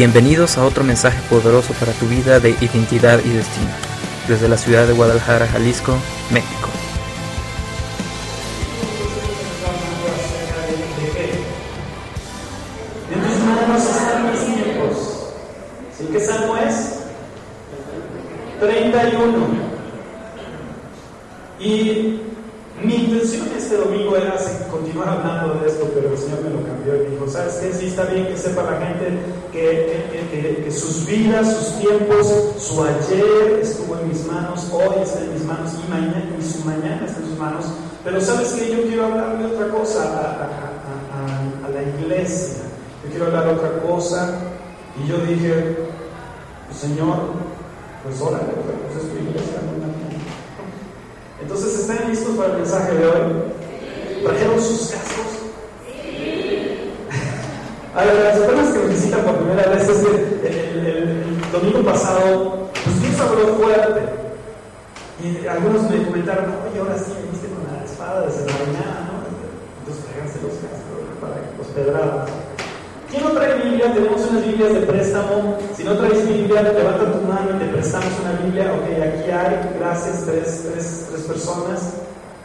Bienvenidos a otro mensaje poderoso para tu vida de identidad y destino, desde la ciudad de Guadalajara, Jalisco, México. Pero ¿sabes qué? Yo quiero hablar de otra cosa a, a, a, a la iglesia. Yo quiero hablar de otra cosa. Y yo dije, Señor, pues órale, pues es tu iglesia, no entonces, ¿están listos para el mensaje de hoy? ¿Trajeron sus cascos? A ver, las personas que nos visitan por primera vez es que el, el, el domingo pasado, pues Dios habló fuerte. Y algunos me comentaron, oye, ahora sí viniste con la espada desenvainada, ¿no? Entonces, tráiganse los cascos para los pedradas. ¿Quién no trae Tenemos unas Biblias de préstamo. Si no traes Biblia, levanta tu mano y te prestamos una Biblia. Ok, aquí hay, gracias, tres, tres, tres personas.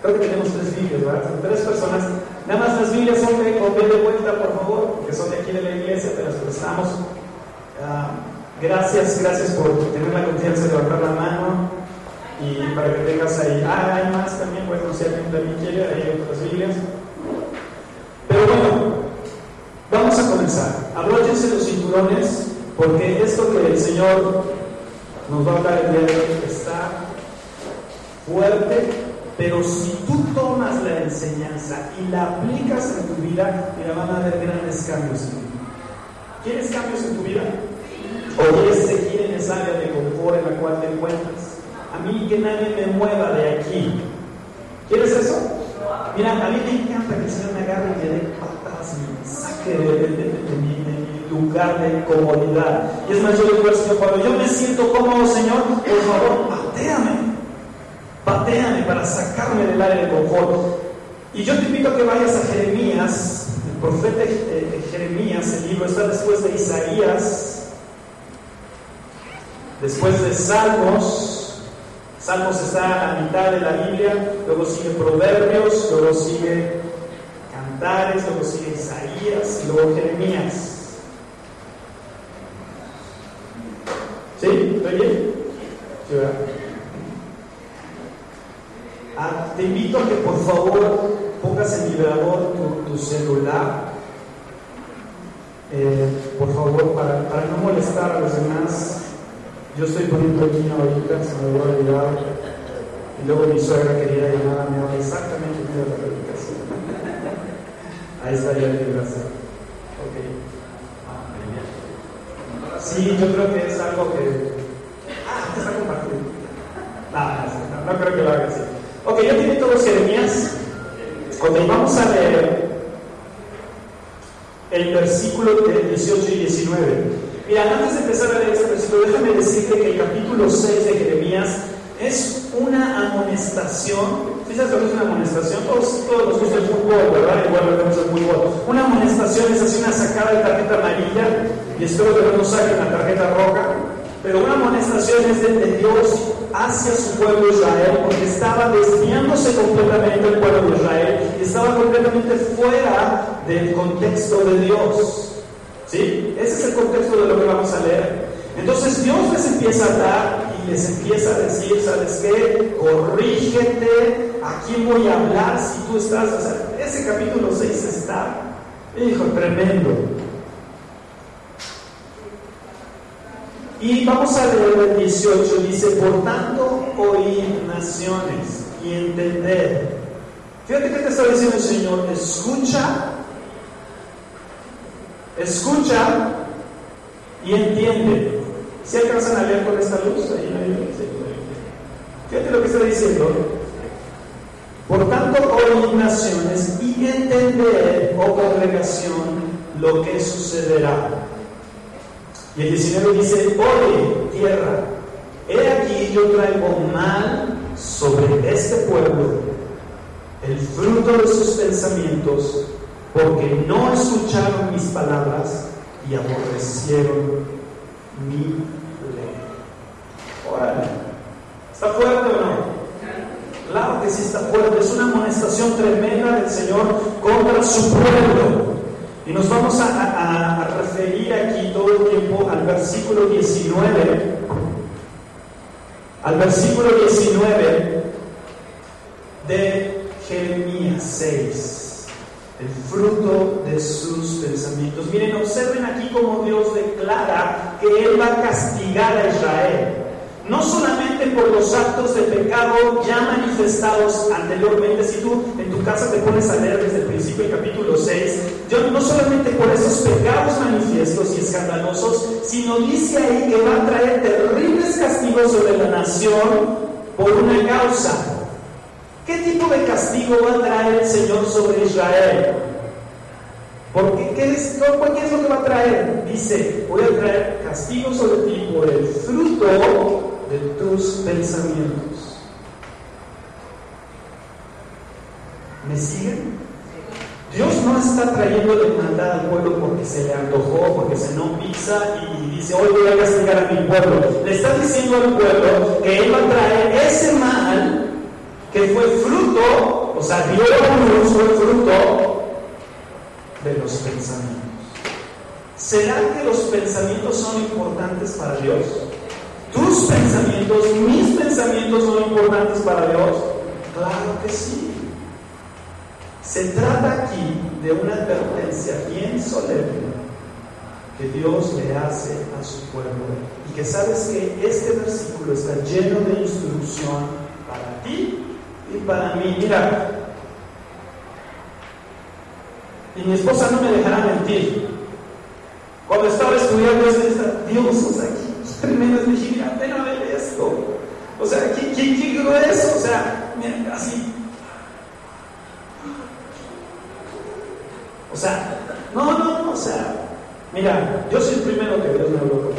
Creo que tenemos tres Biblias, ¿verdad? Tres personas. Nada más las Biblias son de, de vuelta, por favor, porque son de aquí de la iglesia, te las prestamos. Uh, gracias, gracias por tener la confianza de levantar la mano y para que tengas ahí. Ah, hay más también, bueno, si alguien también quiere, hay otras Biblias. Pero bueno, Vamos a comenzar. Abróchense los cinturones porque esto que el Señor nos va a hablar el día de hoy está fuerte, pero si tú tomas la enseñanza y la aplicas en tu vida, mira, van a haber grandes cambios en tu vida. ¿Quieres cambios en tu vida? ¿O quieres seguir en esa área de confort en la cual te encuentras? A mí que nadie me mueva de aquí. ¿Quieres eso? Mira, a mí me encanta que el Señor me agarre y me dé patadas y me saque de, de, de, de mi, lugar de comodidad. Y es más, yo le digo al Señor, cuando yo me siento cómodo, Señor, por favor, pateame. Pateame para sacarme del área de confort. Y yo te invito a que vayas a Jeremías, el profeta eh, Jeremías, el libro está después de Isaías, después de Salmos. Salmos está a la mitad de la Biblia, luego sigue Proverbios, luego sigue Cantares, luego sigue Isaías y luego Jeremías. ¿Estoy bien? Ah, te invito a que por favor pongas en vibrador tu, celular, eh, por favor, para, para no molestar a los demás. Yo estoy poniendo el vino ahorita, se me voy a olvidar. Y luego mi suegra quería llamar a mi hora exactamente de la predicación. Ahí estaría bien, gracias. Ok. Sí, yo creo que es algo que. Ah, te está compartiendo. No, no, creo que lo haga así. Ok, yo te invito a los Jeremías. Ok, vamos a leer el versículo 18 y 19. Mira, antes de empezar a leer este versículo, déjame decirte que el capítulo 6 de Jeremías es una amonestación. ¿Sí sabes lo que es una amonestación? Todos, todos nos gusta el fútbol, ¿verdad? Igual lo vemos el fútbol. Una amonestación es así una sacada de tarjeta amarilla, y espero que no nos saque una tarjeta roja. Pero una amonestación es de, Dios hacia su pueblo Israel, porque estaba desviándose completamente el pueblo de Israel y estaba completamente fuera del contexto de Dios. ¿Sí? Ese es el contexto de lo que vamos a leer. Entonces Dios les empieza a dar y les empieza a decir, ¿sabes qué? Corrígete, ¿a quién voy a hablar si tú estás? O sea, ese capítulo 6 está, hijo, tremendo. Y vamos a leer el 18, dice, por tanto oíd naciones y entender. Fíjate que te está diciendo el Señor, escucha Escucha y entiende. ¿Si alcanzan a leer con esta luz? Ahí Fíjate lo que está diciendo. Por tanto, oíd naciones y entender, oh congregación, lo que sucederá. Y el 19 dice, oye, tierra, he aquí yo traigo mal sobre este pueblo, el fruto de sus pensamientos porque no escucharon mis palabras y aborrecieron mi ley. Órale, ¿está fuerte o no? Claro que sí está fuerte, es una amonestación tremenda del Señor contra su pueblo. Y nos vamos a, referir aquí todo el tiempo al versículo 19 al versículo 19 de Jeremías 6, el fruto de sus pensamientos. Miren, observen aquí cómo Dios declara que Él va a castigar a Israel no solamente por los actos de pecado ya manifestados anteriormente, si tú en tu casa te pones a leer desde el principio el capítulo 6, yo, no solamente por esos pecados manifiestos y escandalosos, sino dice ahí que va a traer terribles castigos sobre la nación por una causa. ¿Qué tipo de castigo va a traer el Señor sobre Israel? Porque, ¿qué es, ¿qué es lo que va a traer? Dice, voy a traer castigo sobre ti por el fruto de tus pensamientos. ¿Me siguen? Dios no está trayendo de maldad al pueblo porque se le antojó, porque se no pisa y dice, hoy voy a castigar a mi pueblo. Le está diciendo al pueblo que Él va a traer ese mal que fue fruto, o sea, dio luz, fue fruto de los pensamientos. ¿Será que los pensamientos son importantes para Dios? Tus pensamientos, mis pensamientos son importantes para Dios? Claro que sí. Se trata aquí de una advertencia bien solemne que Dios le hace a su pueblo y que sabes que este versículo está lleno de instrucción para ti y para mí. Mira, y mi esposa no me dejará mentir. Cuando estaba estudiando, Dios, o sea, tremendas, dije, mira, ven a ver esto. O sea, qué, qué, qué grueso, o sea, así. O sea, no, no, no, o sea, mira, yo soy el primero que Dios me habló.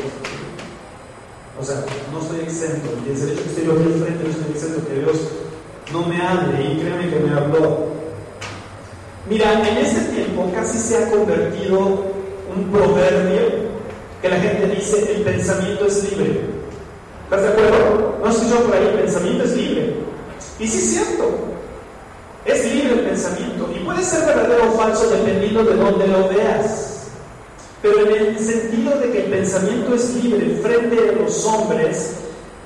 O sea, no estoy exento, y el derecho que estoy aquí enfrente, no estoy exento que Dios no me hable, y créeme que me habló. Mira, en este tiempo casi se ha convertido un proverbio que la gente dice el pensamiento es libre. ¿Estás de acuerdo? ¿No has escuchado por ahí? El pensamiento es libre. Y sí es cierto. Es libre el pensamiento. Y puede ser verdadero o falso dependiendo de dónde lo veas. Pero en el sentido de que el pensamiento es libre frente a los hombres,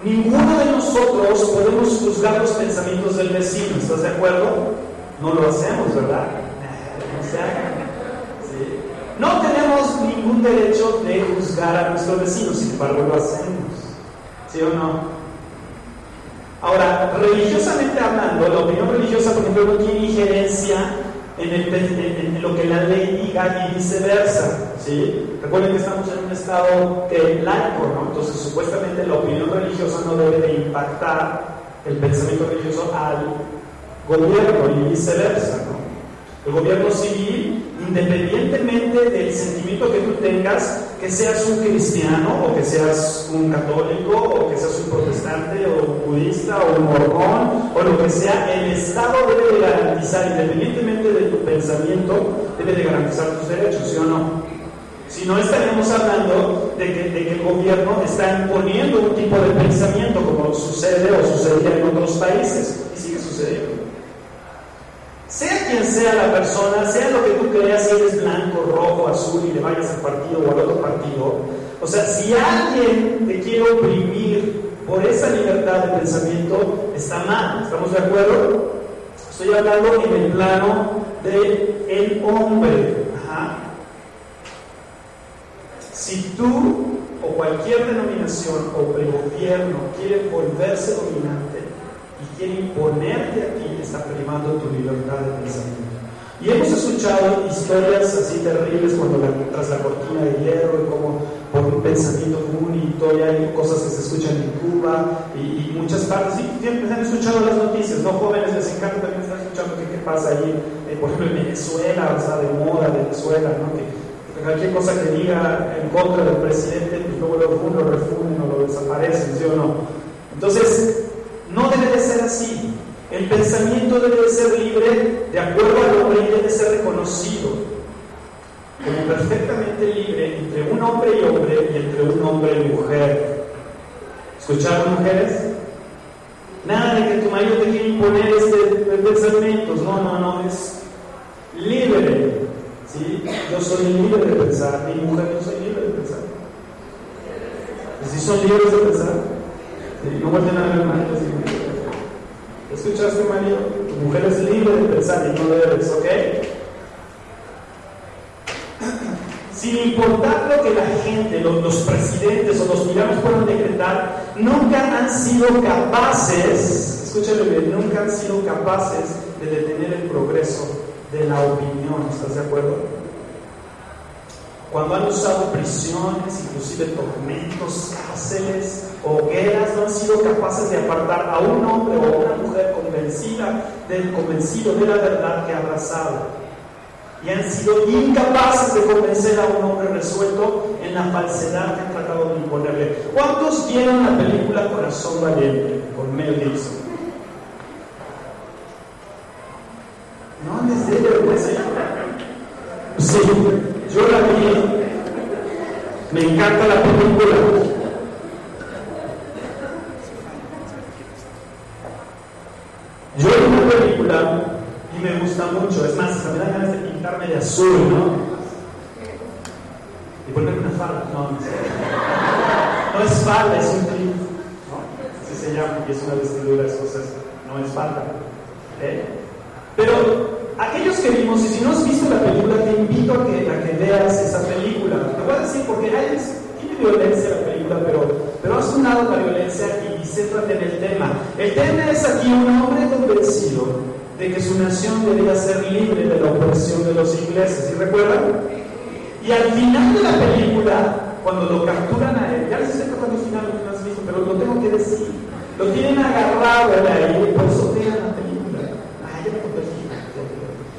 ninguno de nosotros podemos juzgar los pensamientos del vecino. ¿Estás de acuerdo? No lo hacemos, ¿verdad? No se hagan. No tenemos ningún derecho de juzgar a nuestros vecinos, sin embargo lo hacemos. ¿Sí o no? Ahora, religiosamente hablando, la opinión religiosa, por ejemplo, no tiene injerencia en, lo que la ley diga y viceversa. ¿sí? Recuerden que estamos en un estado de laico, ¿no? Entonces, supuestamente la opinión religiosa no debe de impactar el pensamiento religioso al gobierno y viceversa. ¿no? El gobierno civil, independientemente del sentimiento que tú tengas, que seas un cristiano o que seas un católico o que seas un protestante o un budista o un mormón o lo que sea, el Estado debe de garantizar, independientemente de tu pensamiento, debe de garantizar tus derechos, ¿sí o no? Si no estaríamos hablando de que, de que, el gobierno está imponiendo un tipo de pensamiento como sucede o sucedía en otros países y sigue sucediendo. Sea quien sea la persona, sea lo que tú creas, si eres blanco, rojo, azul y le vayas al partido o al otro partido, o sea, si alguien te quiere oprimir por esa libertad de pensamiento, está mal, ¿estamos de acuerdo? Estoy hablando en el plano del el hombre. Si tú o cualquier denominación o gobierno quiere volverse dominante, quiere imponerte a ti, está primando tu libertad de pensamiento. Y hemos escuchado historias así terribles cuando tras la cortina de hierro y como por un pensamiento común y hay cosas que se escuchan en Cuba y, muchas partes. Sí, siempre han escuchado las noticias, ¿no? Jóvenes les encanta también estar escuchando qué, pasa ahí, eh, por ejemplo, en Venezuela, o sea, de moda Venezuela, ¿no? Que, cualquier cosa que diga en contra del presidente, pues luego lo, lo refunden o lo desaparecen, ¿sí o no? Entonces, no debe de ser así. El pensamiento debe de ser libre de acuerdo al hombre y debe ser reconocido. como perfectamente libre entre un hombre y hombre y entre un hombre y mujer. ¿Escucharon mujeres? Nada de que tu marido te quiera imponer este pensamientos, no, no, no, es libre. ¿sí? Yo soy libre de pensar, mi mujer no soy libre de pensar. ¿Sí son libres de pensar? No vuelven a ver marido ¿Escuchaste, marido? Tu mujer es libre de pensar y no debes, ¿ok? Sin importar lo que la gente, los, presidentes o los tiranos puedan decretar, nunca han sido capaces, escúchame bien, nunca han sido capaces de detener el progreso de la opinión. ¿Estás de acuerdo? Cuando han usado prisiones, inclusive tormentos, cárceles, hogueras, no han sido capaces de apartar a un hombre o a una mujer convencida del convencido de la verdad que ha abrazado y han sido incapaces de convencer a un hombre resuelto en la falsedad que han tratado de imponerle. ¿Cuántos vieron la película Corazón Valiente con Mel Gibson? No les dé vergüenza. Sí. Me encanta la película. Yo vi una película y me gusta mucho. Es más, me da ganas de pintarme de azul, ¿no? Y ponerme una falda. No, no, no es falda, es un clip. ¿no? Así se llama, y es una vestidura escocesa. No es falda. ¿eh? Pero aquellos que vimos, y si no has visto la película, te invito a que, a veas esa película. Te voy a decir porque hay, tiene violencia la película, pero, pero has lado la violencia y, céntrate en el tema. El tema es aquí un hombre convencido de que su nación debía ser libre de la opresión de los ingleses. ¿Y recuerdan? Y al final de la película, cuando lo capturan a él, ya les estoy contando el final, lo que no has visto, pero lo tengo que decir. Lo tienen agarrado él y por eso vean la película. Ah, ya me conté el final.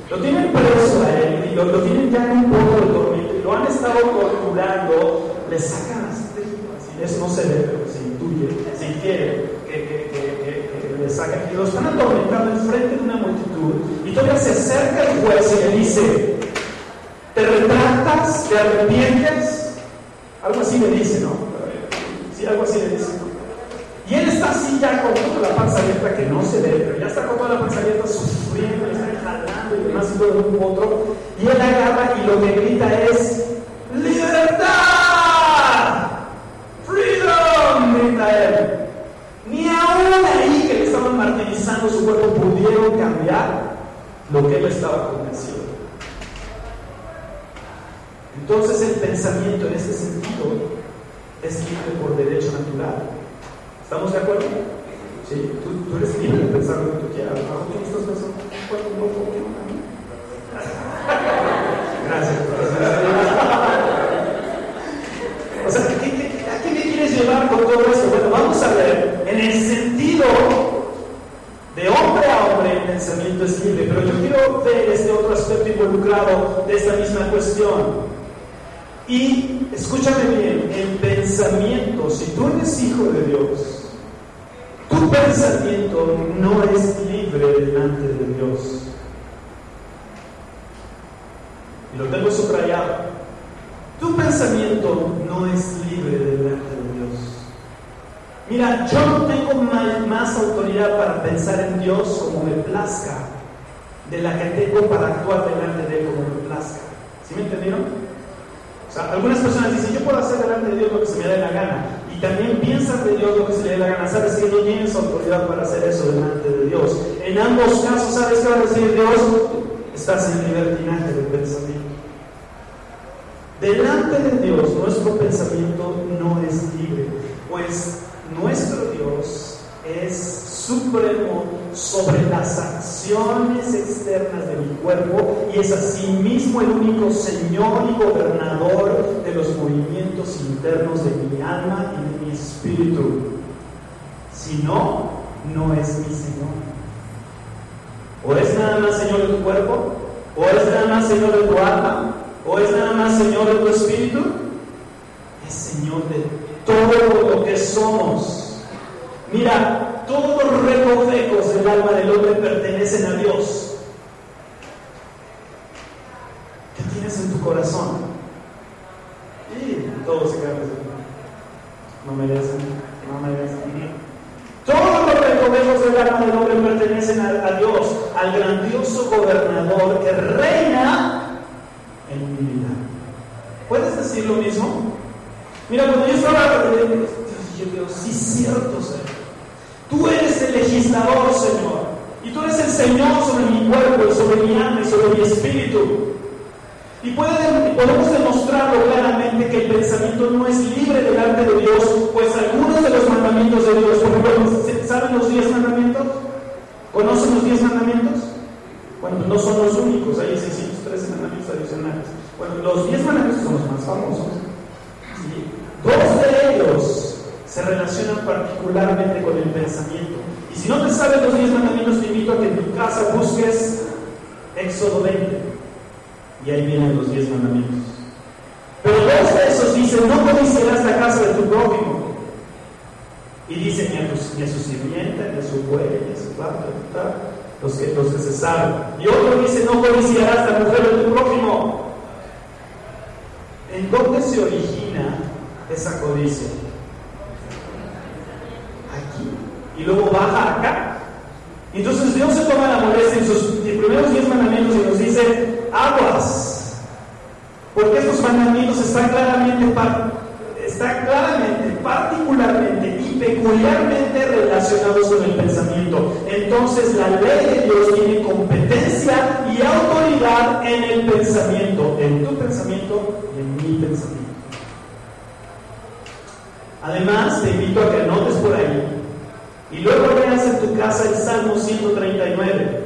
Lo tienen preso a él y lo, tienen ya en un poco de tormento lo han estado torturando, le sacan las tripas eso no se ve, pero se intuye, se que, que, que, le sacan y lo están atormentando enfrente de una multitud y todavía se acerca el juez y le dice, ¿te retractas? ¿Te arrepientes? Algo así le dice, ¿no? Sí, algo así le dice. Y él está así ya con toda la panza abierta que no se ve, pero ya está con toda la panza abierta sufriendo, está jalando y demás y todo un otro. Y él agarra y lo que grita es ¡Libertad! ¡Freedom! grita él. Ni aún ahí que le estaban martirizando su cuerpo pudieron cambiar lo que él estaba convencido. Entonces el pensamiento en ese sentido es libre por derecho natural. ¿Estamos de acuerdo? Sí, tú, eres libre de pensar lo que tú quieras. ¿Bajo tú estás pensando? Gracias. O sea, ¿a qué me quieres llevar con todo eso? Bueno, vamos a ver, en el sentido de hombre a hombre el pensamiento es libre, pero yo quiero ver este otro aspecto involucrado de esta misma cuestión. Y escúchame bien, el pensamiento, si tú eres hijo de Dios, tu pensamiento no es libre delante de Dios. Y lo tengo subrayado. Tu pensamiento no es libre delante de Dios. Mira, yo no tengo más, más autoridad para pensar en Dios como me plazca de la que tengo para actuar delante de Él como me plazca. ¿Sí me entendieron? O sea, algunas personas dicen, yo puedo hacer delante de Dios lo que se me dé la gana. Y también piensan de Dios lo que se le dé la gana. Sabes que no tienes autoridad para hacer eso delante de Dios. En ambos casos, ¿sabes qué va a decir Dios? Estás en libertinaje de pensamiento. Delante de Dios, nuestro pensamiento no es libre, pues nuestro Dios es supremo sobre las acciones externas de mi cuerpo y es asimismo el único Señor y gobernador de los movimientos internos de mi alma y de mi espíritu. Si no, no es mi Señor. O es nada más Señor de tu cuerpo, o es nada Señor de tu alma, o es nada más Señor de tu espíritu. Es Señor de todo lo que somos. Mira, todos los recovecos del alma del hombre pertenecen a Dios. ¿Qué tienes en tu corazón. Y todos se quedan no merecen, no merecen. Todos recovecos del alma del hombre pertenecen a, Dios, al grandioso gobernador que reina en mi vida. ¿Puedes decir lo mismo? Mira, cuando yo estaba, Dios, sí, cierto, Señor. Tú eres el legislador, Señor. Y tú eres el Señor sobre mi cuerpo sobre mi alma y sobre mi espíritu. Y podemos demostrarlo claramente que el pensamiento no es libre delante de Dios, pues algunos de los mandamientos de Dios, por ejemplo, ¿saben los diez mandamientos? ¿Conocen los diez mandamientos? Bueno, no son los únicos, hay 613 mandamientos adicionales. Bueno, los diez mandamientos son los más famosos. Dos de ellos se relacionan particularmente con el pensamiento. Y si no te sabes los diez mandamientos, te invito a que en tu casa busques Éxodo 20. Y ahí vienen los diez mandamientos. Pero dos de esos dicen, no codiciarás la casa de tu prójimo. Y dice, ni a, ni a su sirvienta, ni a su buey, ni a su padre, los que, los que se saben. Y otro dice, no codiciarás la mujer de tu prójimo. ¿En dónde se origina esa codicia? Aquí. Y luego baja acá. Entonces Dios se toma la molestia en sus primeros diez mandamientos y nos dice, aguas. Porque estos mandamientos están claramente, están claramente, particularmente y peculiarmente relacionados con el pensamiento. Entonces la ley de Dios tiene competencia y autoridad en el pensamiento, en tu pensamiento y en mi pensamiento. Además, te invito a que anotes por ahí y luego veas en tu casa el Salmo 139.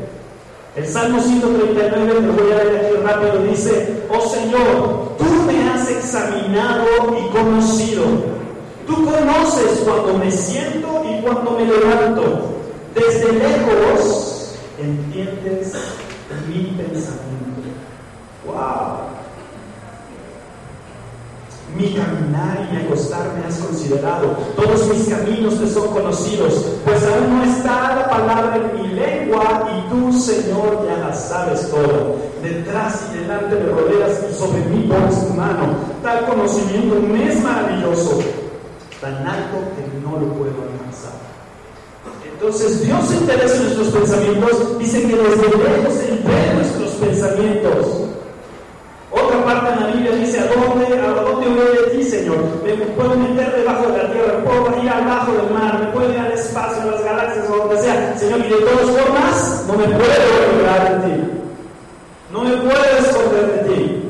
El Salmo 139, me voy a leer aquí rápido, dice, oh Señor, tú me has examinado y conocido. Tú conoces cuando me siento y cuando me levanto. Desde lejos entiendes mi pensamiento. ¡Wow! Mi caminar y mi acostarme has considerado. Todos mis caminos te son conocidos, pues aún no está la palabra en mi lengua y tú, Señor, ya la sabes todo. Detrás y delante me rodeas y sobre mí pones tu mano. Tal conocimiento me es maravilloso, tan alto que no lo puedo alcanzar. Entonces Dios se interesa en nuestros pensamientos, dice que desde lejos Él ve nuestros pensamientos. Parte en la Biblia dice, ¿a dónde, a dónde voy de ti, Señor? Me puedo meter debajo de la tierra, puedo ir abajo del mar, me puedo ir al espacio, a las galaxias, o donde sea. Señor, y de todas formas, no me puedo librar de ti. No me puedo esconder de ti.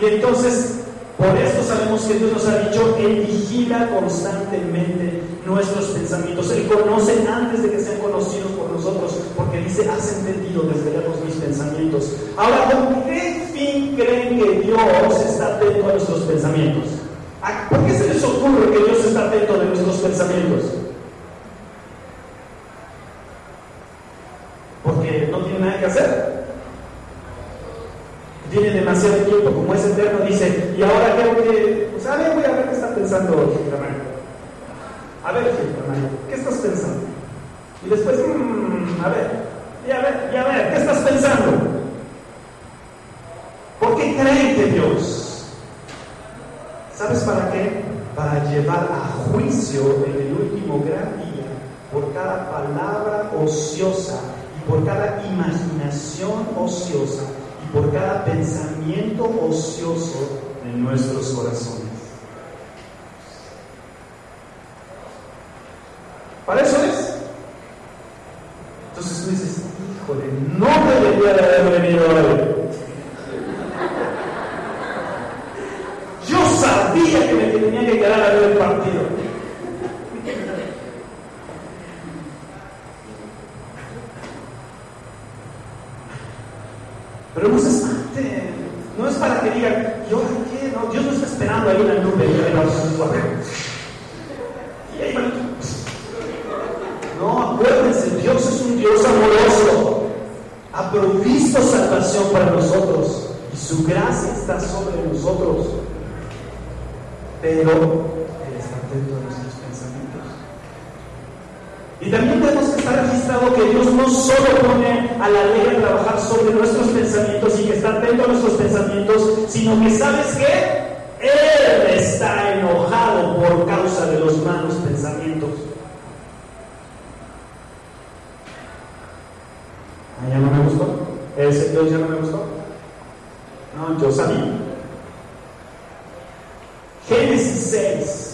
Y entonces, por esto sabemos que Dios nos ha dicho, Él vigila constantemente nuestros pensamientos. Él conoce antes de que sean conocidos por nosotros, porque dice, has entendido desde lejos mis pensamientos. Ahora, ¿con qué fin creen que Dios está atento a nuestros pensamientos? ¿Por qué se les ocurre que Dios está atento de nuestros pensamientos? Porque no tiene nada que hacer. Tiene demasiado tiempo, como es eterno, dice, y ahora creo que, pues a ver, voy a ver qué está pensando hermano. A ver, hermano, ¿qué estás pensando? Y después, mmm, a ver, y a ver, y a ver, ¿qué estás pensando? ¿Por qué creen que Dios? ¿Sabes para qué? Para llevar a juicio en el último gran día por cada palabra ociosa y por cada imaginación ociosa por cada pensamiento ocioso en nuestros corazones. Para eso es. Entonces tú dices, híjole, no debería de haber venido hoy. Yo sabía que me tenía que quedar a ver el partido. Pero no se espante, no es para que digan, ¿y ahora qué? No, Dios no está esperando ahí en la nube y ahí van no, acuérdense, Dios es un Dios amoroso. Ha provisto salvación para nosotros y su gracia está sobre nosotros. Pero Él está atento a nuestros pensamientos. Y también tenemos estar registrado que Dios no solo pone a la ley a trabajar sobre nuestros pensamientos y que está atento a nuestros pensamientos, sino que sabes que Él está enojado por causa de los malos pensamientos. Ah, ya no me gustó. Ese Dios ya no me gustó. No, yo sabía. Génesis 6.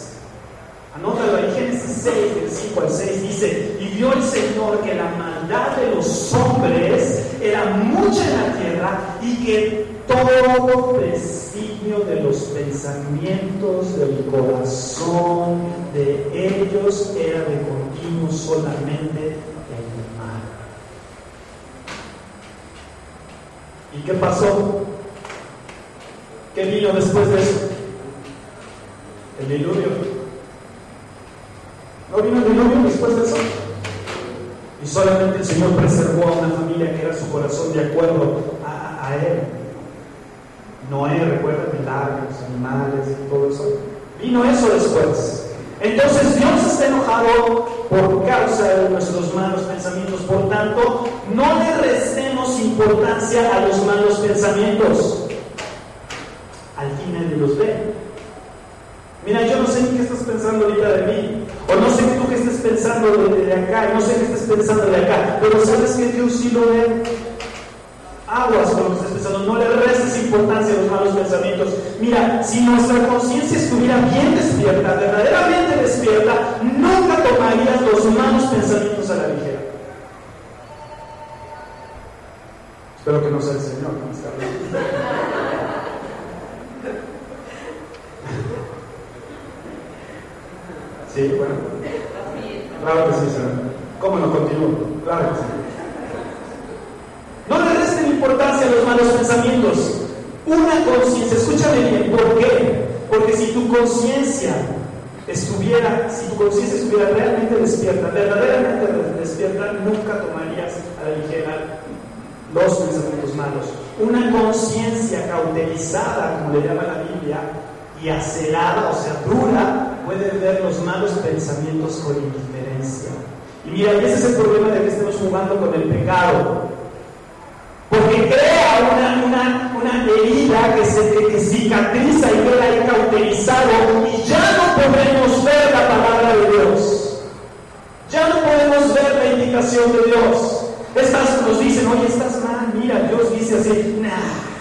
Anótalo ahí, Génesis 6, del 5 al 6 dice, y vio el Señor que la maldad de los hombres era mucha en la tierra y que todo designio de los pensamientos del corazón de ellos era de continuo solamente el mal. ¿Y qué pasó? ¿Qué vino después de eso? El diluvio. ¿No vino el diluvio después de eso? Y solamente el Señor preservó a una familia que era su corazón de acuerdo a, Él. Noé, recuerda, los animales y todo eso. Vino eso después. Entonces Dios está enojado por causa de nuestros malos pensamientos. Por tanto, no le restemos importancia a los malos pensamientos. Al fin Él los ve. Mira, yo no sé ni qué estás pensando ahorita de mí. O no sé tú qué estés pensando de, acá. No sé qué estés pensando de acá. Pero sabes que Dios sí lo ve. Aguas con lo que estás pensando. No le restes importancia a los malos pensamientos. Mira, si nuestra conciencia estuviera bien despierta, verdaderamente despierta, nunca tomarías los malos pensamientos a la ligera. Espero que no sea el Señor. ¿no? Sí, bueno. Claro que sí, señor. ¿Cómo no continúo? Claro que sí. No le resten importancia a los malos pensamientos. Una conciencia, escúchame bien, ¿por qué? Porque si tu conciencia estuviera, si tu conciencia estuviera realmente despierta, verdaderamente despierta, nunca tomarías a la ligera los pensamientos malos. Una conciencia cauterizada, como le llama la Biblia, y acelada, o sea, dura, puede ver los malos pensamientos con indiferencia. Y mira, ese es el problema de que estemos jugando con el pecado. Porque crea una, una, una herida que, se, que cicatriza y queda ahí cauterizado y ya no podemos ver la palabra de Dios. Ya no podemos ver la indicación de Dios. Estas nos dicen, oye, estás mal, mira, Dios dice así, nah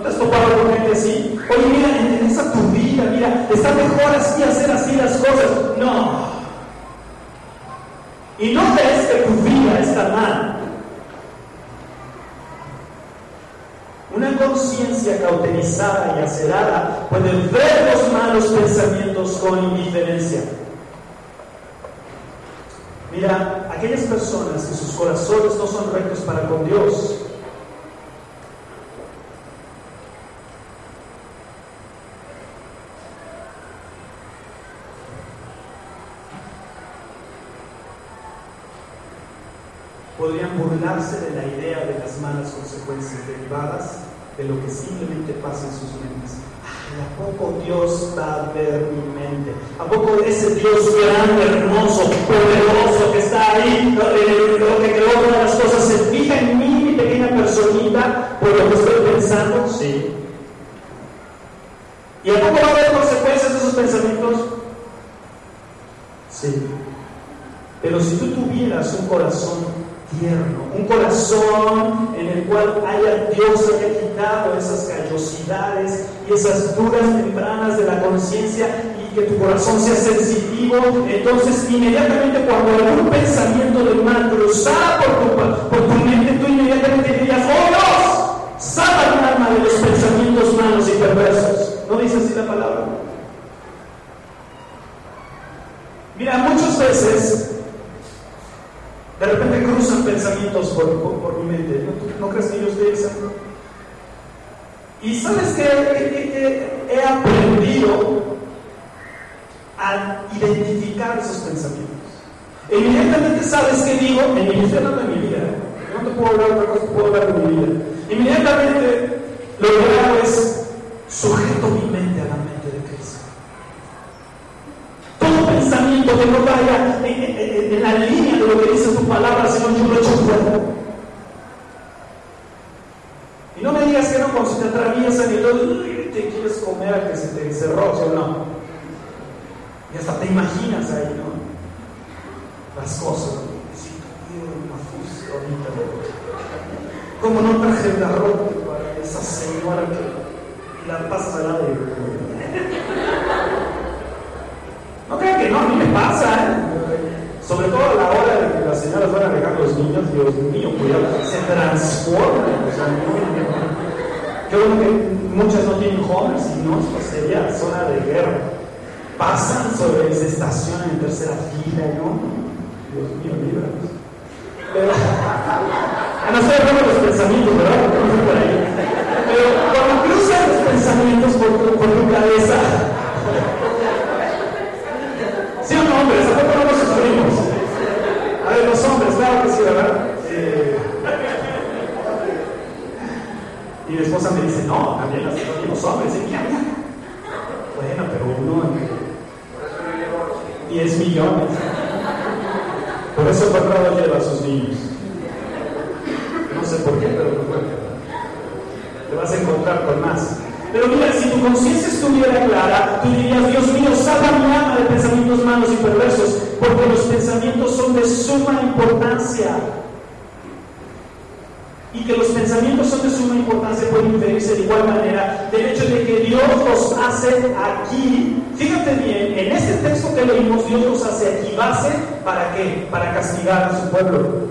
¿No te has topado con gente así? Oye, mira, interesa tu vida, mira, está mejor así hacer así las cosas. No. Y no ves que tu vida está mal. Una conciencia cauterizada y acerada puede ver los malos pensamientos con indiferencia. Mira, aquellas personas que sus corazones no son rectos para con Dios, de la idea de las malas consecuencias derivadas de lo que simplemente pasa en sus mentes. ¿A poco Dios va a ver mi mente? ¿A poco ese Dios grande, hermoso, poderoso que está ahí, lo que creó todas las cosas, se fija en mí, mi pequeña personita, por lo que estoy pensando? Sí. ¿Y a poco va a haber consecuencias de esos pensamientos? Sí. Pero si tú tuvieras un corazón tierno, un corazón en el cual haya Dios haya quitado esas callosidades y esas dudas tempranas de la conciencia y que tu corazón sea sensitivo, entonces inmediatamente cuando algún pensamiento del mal cruzara por tu, por tu mente, tú inmediatamente dirías, ¡Oh Dios! Salva mi alma de los pensamientos malos y perversos. ¿No dice así la palabra? Mira, muchas veces de repente cruzan pensamientos por, mi mente. ¿No, crees que yo estoy pensando? Y sabes que he, aprendido a identificar esos pensamientos. Inmediatamente sabes qué digo, en mi, de mi vida. No te puedo hablar de otra cosa, puedo hablar de mi vida. Inmediatamente lo que hago es sujeto mi mente a la mente de Cristo pensamiento que no vaya en, la línea lo que dice tu palabra, Señor, yo lo echo fuera. Y no amigas que no, cuando se te atraviesan y todo, te quieres comer a que se te cerró, o no? Y hasta te imaginas ahí, ¿no? Las cosas, fusta ahorita, como no traje la ropa para esa señora que la pasa al lado niños, Dios mío, cuidado, se transforman. O sea, no, creo que muchas no tienen jóvenes y no, pues sería zona de guerra. Pasan sobre, se estacionan en tercera fila, ¿no? Dios mío, líbranos. Pero, no estoy hablando de los pensamientos, ¿verdad? No por ahí. Pero cuando cruzan los pensamientos por por tu cabeza, ¿sí o no, hombres? ¿A poco no nos sufrimos? A ver, los ¿verdad? Eh, y mi esposa me dice, no, también los hombres, y mira. Bueno, pero uno. Y es millones. Por eso patrón lleva a sus niños. No sé por qué, pero no puede. Te vas a encontrar con más. Pero mira, si tu conciencia estuviera clara, tú dirías, Dios mío, salva mi alma de pensamientos malos y perversos, porque los pensamientos son de suma importancia. Y que los pensamientos son de suma importancia pueden inferirse de igual manera del hecho de que Dios los hace aquí. Fíjate bien, en este texto que leímos, Dios los hace aquí base para qué? Para castigar a su pueblo.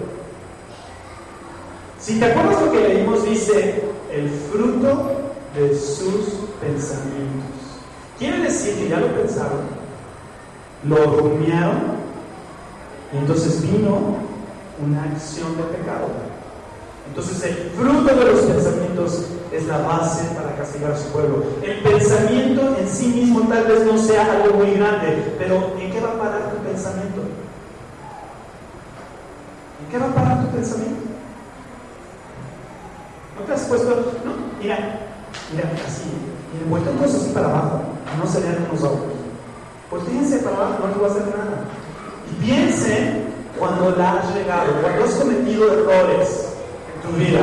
Si te acuerdas lo que leímos, dice el fruto de sus pensamientos. Quiere decir que ya lo pensaron, lo rumiaron y entonces vino una acción de pecado. Entonces el fruto de los pensamientos es la base para castigar a su pueblo. El pensamiento en sí mismo tal vez no sea algo muy grande, pero ¿en qué va a parar tu pensamiento? ¿En qué va a parar tu pensamiento? ¿No te has puesto? No, mira, mira, así, mira, vuelto cosas así para abajo, no se vean unos ojos. Pues fíjense para abajo, no te va a hacer nada. Y piensen cuando la has llegado, cuando has cometido errores tu vida.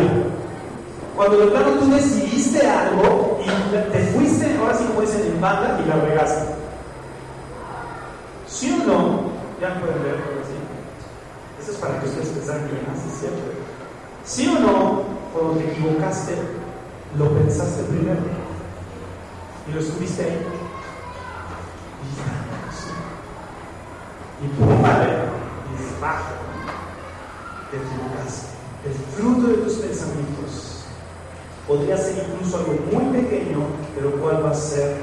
Cuando de plano tú decidiste algo y te fuiste, ahora sí como dicen en banda, y la regaste. ¿Sí o no? Ya pueden ver, así. Eso es para que ustedes pensaran que más es cierto. ¿Sí o no? Cuando te equivocaste, lo pensaste primero y lo estuviste ahí. Y vale, y dices, baja, te equivocaste el fruto de tus pensamientos podría ser incluso algo muy pequeño, pero cuál va a ser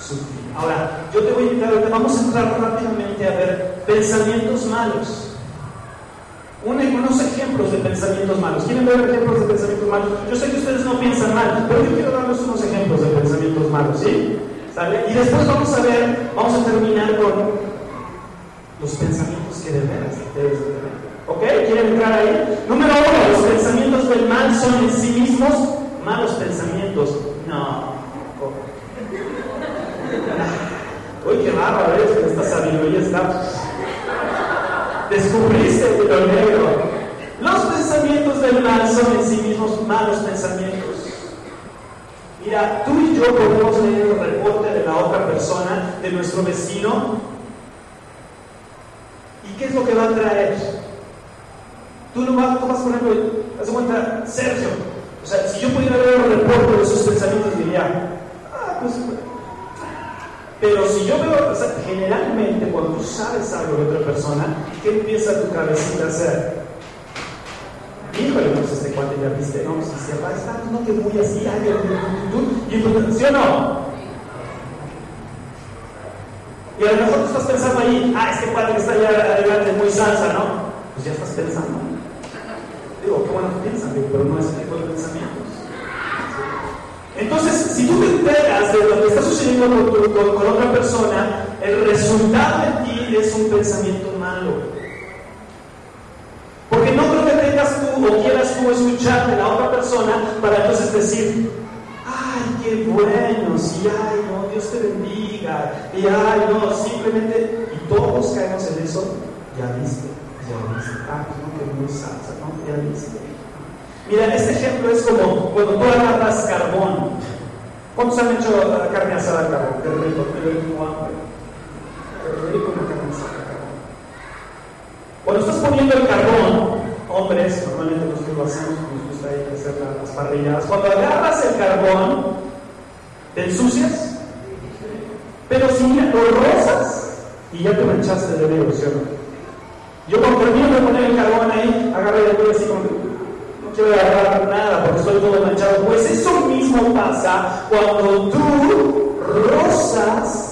su fin. Ahora, yo te voy a invitar, vamos a entrar rápidamente a ver pensamientos malos. Unos ejemplos de pensamientos malos. ¿Quieren ver ejemplos de pensamientos malos? Yo sé que ustedes no piensan mal, pero yo quiero darles unos ejemplos de pensamientos malos, ¿sí? Y después vamos a ver, vamos a terminar con los pensamientos que de veras debes tener. ¿Ok? ¿Quieren entrar ahí? Número uno, los pensamientos del mal son en sí mismos malos pensamientos. No. Uy, qué bárbaro es esta sabiduría está. Descubriste lo negro. Los pensamientos del mal son en sí mismos malos pensamientos. Mira, tú y yo podemos leer el reporte de la otra persona, de nuestro vecino. ¿Y qué es lo que va a traer? Tú no vas, tú vas por ejemplo, haz cuenta, Sergio. O sea, si yo pudiera ver un reporte de sus pensamientos, diría, ah, pues. Pero si yo veo, o sea, generalmente cuando tú sabes algo de otra persona, ¿qué empieza tu cabecita a hacer? Híjole, pues este cuate ya viste, no, si se va a estar, no te voy así, ay, y entonces, ¿sí o no? Y a lo mejor tú estás pensando ahí, ah, este cuate que está allá adelante es muy salsa, ¿no? Pues ya estás pensando. Digo, qué bueno que piensan, pero no es ese tipo de pensamientos. Entonces, si tú te enteras de lo que está sucediendo con, otra persona, el resultado de ti es un pensamiento malo. Porque no creo que tengas tú o quieras tú escuchar de la otra persona para entonces decir, ay, qué bueno, sí, ay, no, Dios te bendiga, y ay, no, simplemente, y todos caemos en eso, ya viste, ya viste, ah, pues no, que muy salsa, no, ya viste. Mira, este ejemplo es como cuando tú agarras carbón. ¿Cuántos han hecho carne asada al carbón? Qué rico, qué rico, hambre. Qué rico una carne asada al carbón. Cuando estás poniendo el carbón, hombres, normalmente nosotros lo hacemos, nos gusta ahí hacer las parrilladas. Cuando agarras el carbón, ¿te ensucias? Pero si lo rozas y ya te manchaste de dedo, ¿cierto? Yo cuando termino de poner el carbón ahí, agarro y voy así como no quiero agarrar nada porque estoy todo manchado. Pues eso mismo pasa cuando tú rozas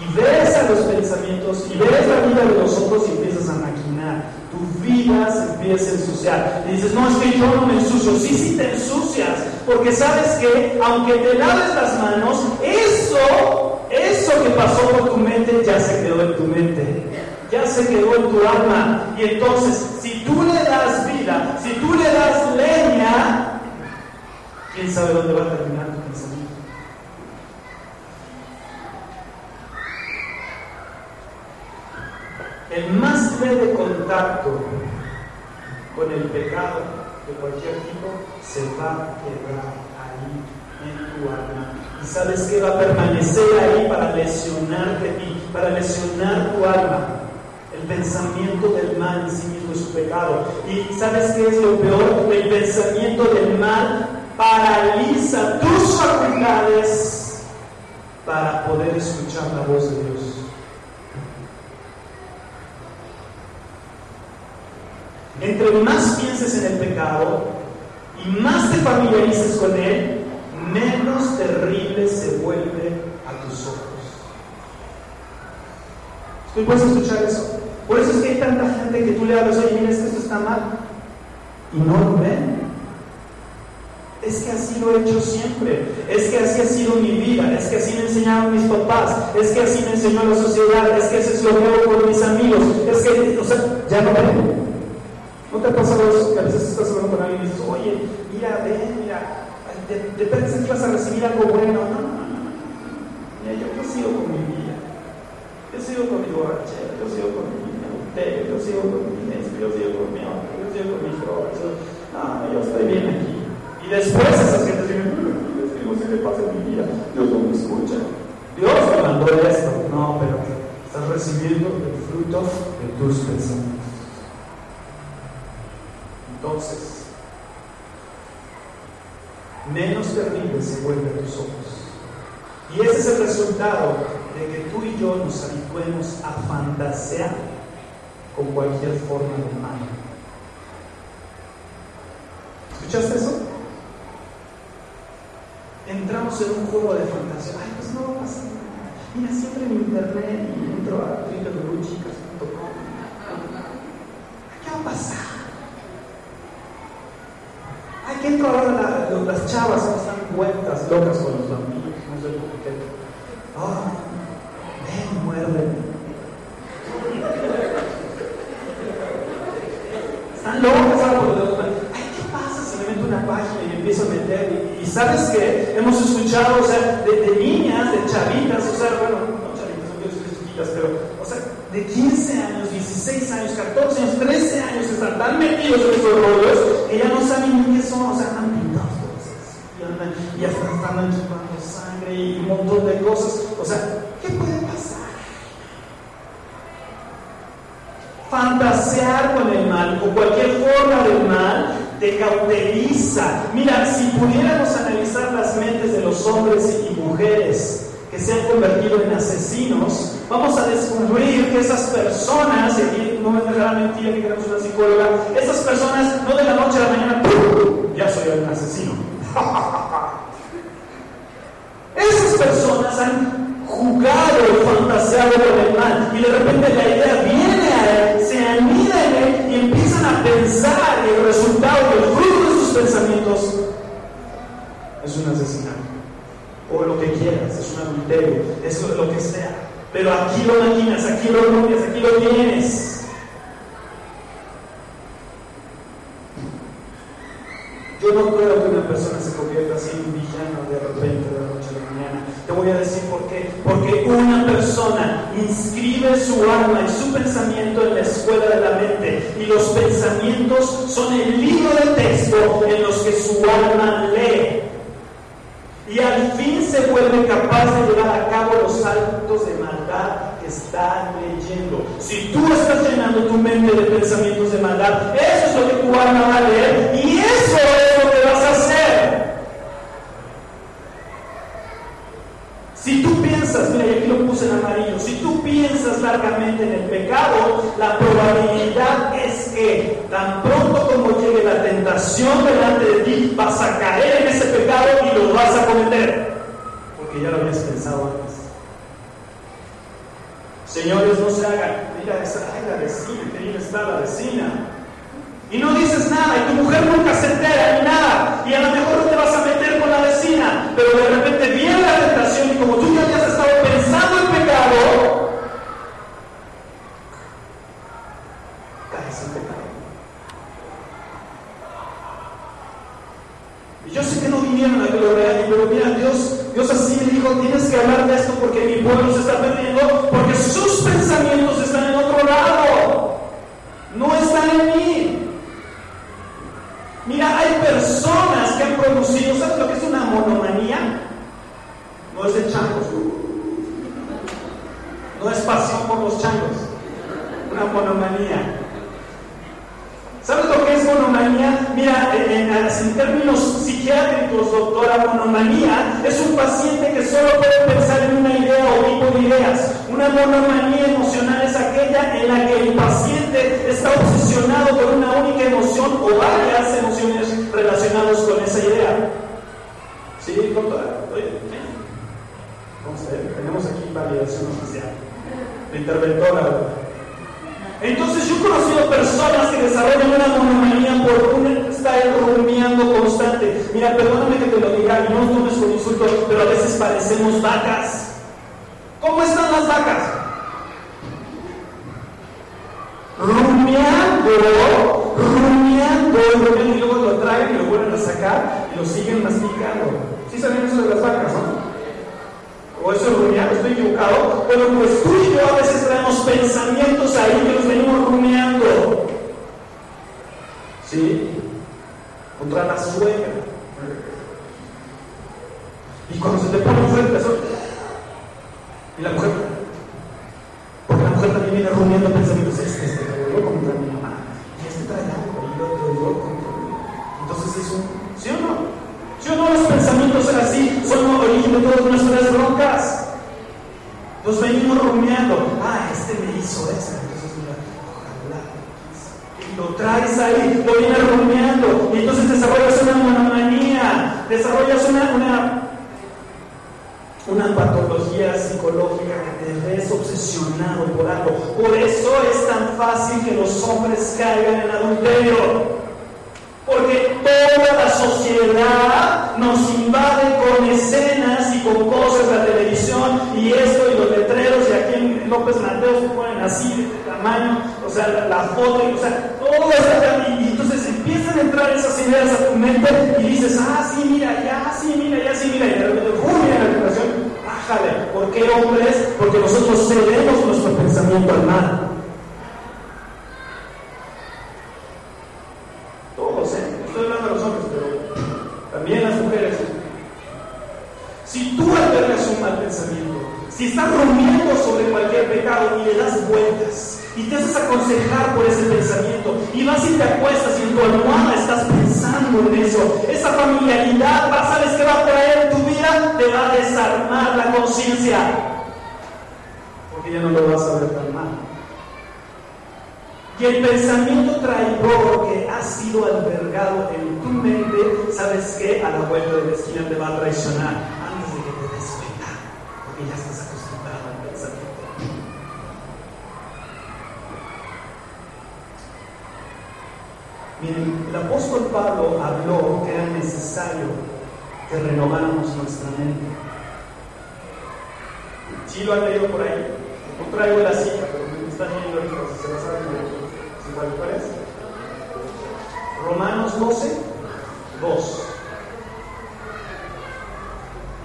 y ves a los pensamientos y ves la vida de los otros y empiezas a maquinar. Tu vida se empieza a ensuciar. Y dices, no, es que yo no me ensucio. Sí, sí te ensucias. Porque sabes que aunque te laves las manos, eso, eso que pasó por tu mente ya se quedó en tu mente. Ya se quedó en tu alma. Y entonces, si tú le das vida, si tú le das leña, ¿quién sabe dónde va a terminar tu pensamiento? el más leve contacto con el pecado de cualquier tipo se va a quedar ahí en tu alma. Y sabes que va a permanecer ahí para lesionarte ti, para lesionar tu alma. Pensamiento del mal en sí mismo es pecado. Y sabes qué es lo peor? El pensamiento del mal paraliza tus facultades para poder escuchar la voz de Dios. Entre más pienses en el pecado y más te familiarices con él, menos terrible se vuelve a tus ojos. ¿Tú puedes escuchar eso? Por eso es que hay tanta gente que tú le hablas, oye, mira, que esto está mal. Y no lo ven. Es que así lo he hecho siempre. Es que así ha sido mi vida. Es que así me enseñaron mis papás. Es que así me enseñó la sociedad. Es que así es lo hago con mis amigos. Es que, o sea, ya no ven. ¿No te ha pasado eso que a veces estás hablando con alguien y dices, oye, mira, ven, mira, de, de pensar que vas a recibir algo bueno? No, no, no. Mira, yo, yo sigo con mi vida. Yo sigo con mi borrachera, yo sigo con mi adulterio, yo sigo con mi esto, yo sigo con mi otro, yo sigo con drogas. No, yo estoy bien aquí. Y después esas gente dicen, no sé qué pasa en mi vida. Dios no me escucha. Dios me mandó esto. No, pero estás recibiendo el fruto de tus pensamientos. Entonces, menos terrible se vuelve a tus ojos. Y ese es el resultado de que tú y yo nos habituemos a fantasear con cualquier forma de mal. ¿Escuchaste eso? Entramos en un juego de fantasía. Ay, pues no va a pasar nada. Mira, siempre en internet y entro a www.chicas.com. ¿Qué va a pasar? Ay, que entro ahora la, las chavas que están vueltas locas con los vampiros. No sé por qué. Ah, ven, muérdenme. Están locas ahora Ay, ¿qué pasa si me meto una página y me empiezo a meter? Y, y sabes que hemos escuchado, o sea, de, niñas, de chavitas, o sea, bueno, no chavitas, son chiquitas, pero, o sea, de 15 años, 16 años, 14 años, 13 años, están tan metidos en esos rollos que ya no saben ni qué son, o sea, andan pintados y andan, y hasta están chupando sangre y un montón de cosas. O sea, ¿qué puede pasar? Fantasear con el mal o cualquier forma del mal te cauteriza. Mira, si pudiéramos analizar las mentes de los hombres y mujeres que se han convertido en asesinos, vamos a descubrir que esas personas, y aquí no me dejará mentir que tenemos una psicóloga, esas personas no de la noche a la mañana, ya soy un asesino. esas personas han jugado y fantaseado con el mal y de repente la idea viene a él, se anida en él y empiezan a pensar y el resultado, el fruto de sus pensamientos es un asesinato o lo que quieras, es un adulterio, es lo que sea. Pero aquí lo maquinas, aquí lo rompes, aquí lo tienes. Yo no creo que una persona se convierta así en un villano de repente, de la noche a la mañana. Te voy a decir una persona inscribe su alma y su pensamiento en la escuela de la mente. Y los pensamientos son el libro de texto en los que su alma lee. Y al fin se vuelve capaz de llevar a cabo los actos de maldad que está leyendo. Si tú estás llenando tu mente de pensamientos de maldad, eso es lo que tu alma va a leer y eso es lo que vas a hacer. Si tú piensas, mira, aquí lo puse en amarillo, si tú piensas largamente en el pecado, la probabilidad es que tan pronto como llegue la tentación delante de ti, vas a caer en ese pecado y lo vas a cometer. Porque ya lo habías pensado antes. Señores, no se hagan, mira, esa, ay, la vecina, que bien está la vecina. Y no dices nada, y tu mujer nunca se entera ni nada, y a lo mejor no te vas a meter con la pero de repente viene la tentación y como tú ya habías estado pensando en pecado, caes en pecado. Y yo sé que no vinieron a que lo regañen, pero mira, Dios, Dios así me dijo, tienes que hablar de esto porque mi pueblo se está perdiendo, porque sus pensamientos están en otro lado, no están en mí. Mira, hay personas que han producido, ¿sabes lo que es una monomanía? No es de changos, no es pasión por los changos, una monomanía. ¿Sabes lo que es monomanía? Mira, en, términos psiquiátricos, doctora, monomanía es un paciente que solo puede pensar en una idea o tipo de ideas. Una monomanía emocional es aquella en la que el paciente está obsesionado con una única emoción o varias emociones relacionadas con esa idea. ¿Sí, doctora? Oye, Vamos a ver, tenemos aquí validación oficial. La interventora, entonces yo he conocido personas que desarrollan una monomanía por un estar rumiando constante. Mira, perdóname que te lo diga no tomes con insulto, pero a veces parecemos vacas. ¿Cómo están las vacas? Rumiando, rumiando, rumiando y luego lo traen y lo vuelven a sacar y lo siguen masticando. ¿Sí saben eso de las vacas, no? o eso es rumiar, estoy equivocado, pero pues tú y yo a veces pensamientos ahí que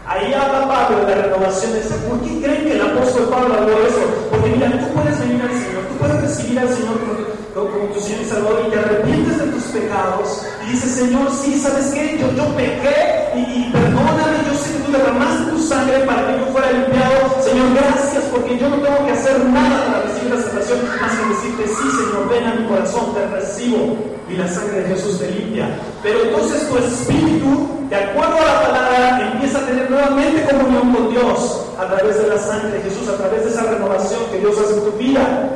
Ahí habla Pablo de la renovación de ¿Por qué creen que el apóstol Pablo habló eso? Porque mira, tú puedes venir al Señor, tú puedes recibir al Señor como, tu Señor y Salvador y te arrepientes de tus pecados y dices, Señor, sí, ¿sabes qué? Yo, yo pequé y, y perdóname, yo sé que tú derramaste tu sangre para que yo fuera limpiado. Señor, gracias porque yo no tengo que hacer nada para recibir la salvación, más que decirte, sí, Señor, ven a mi corazón, te recibo y la sangre de Jesús te limpia. Pero entonces tu espíritu, de acuerdo a la palabra, empieza a tener nuevamente comunión con Dios a través de la sangre de Jesús, a través de esa renovación que Dios hace en tu vida.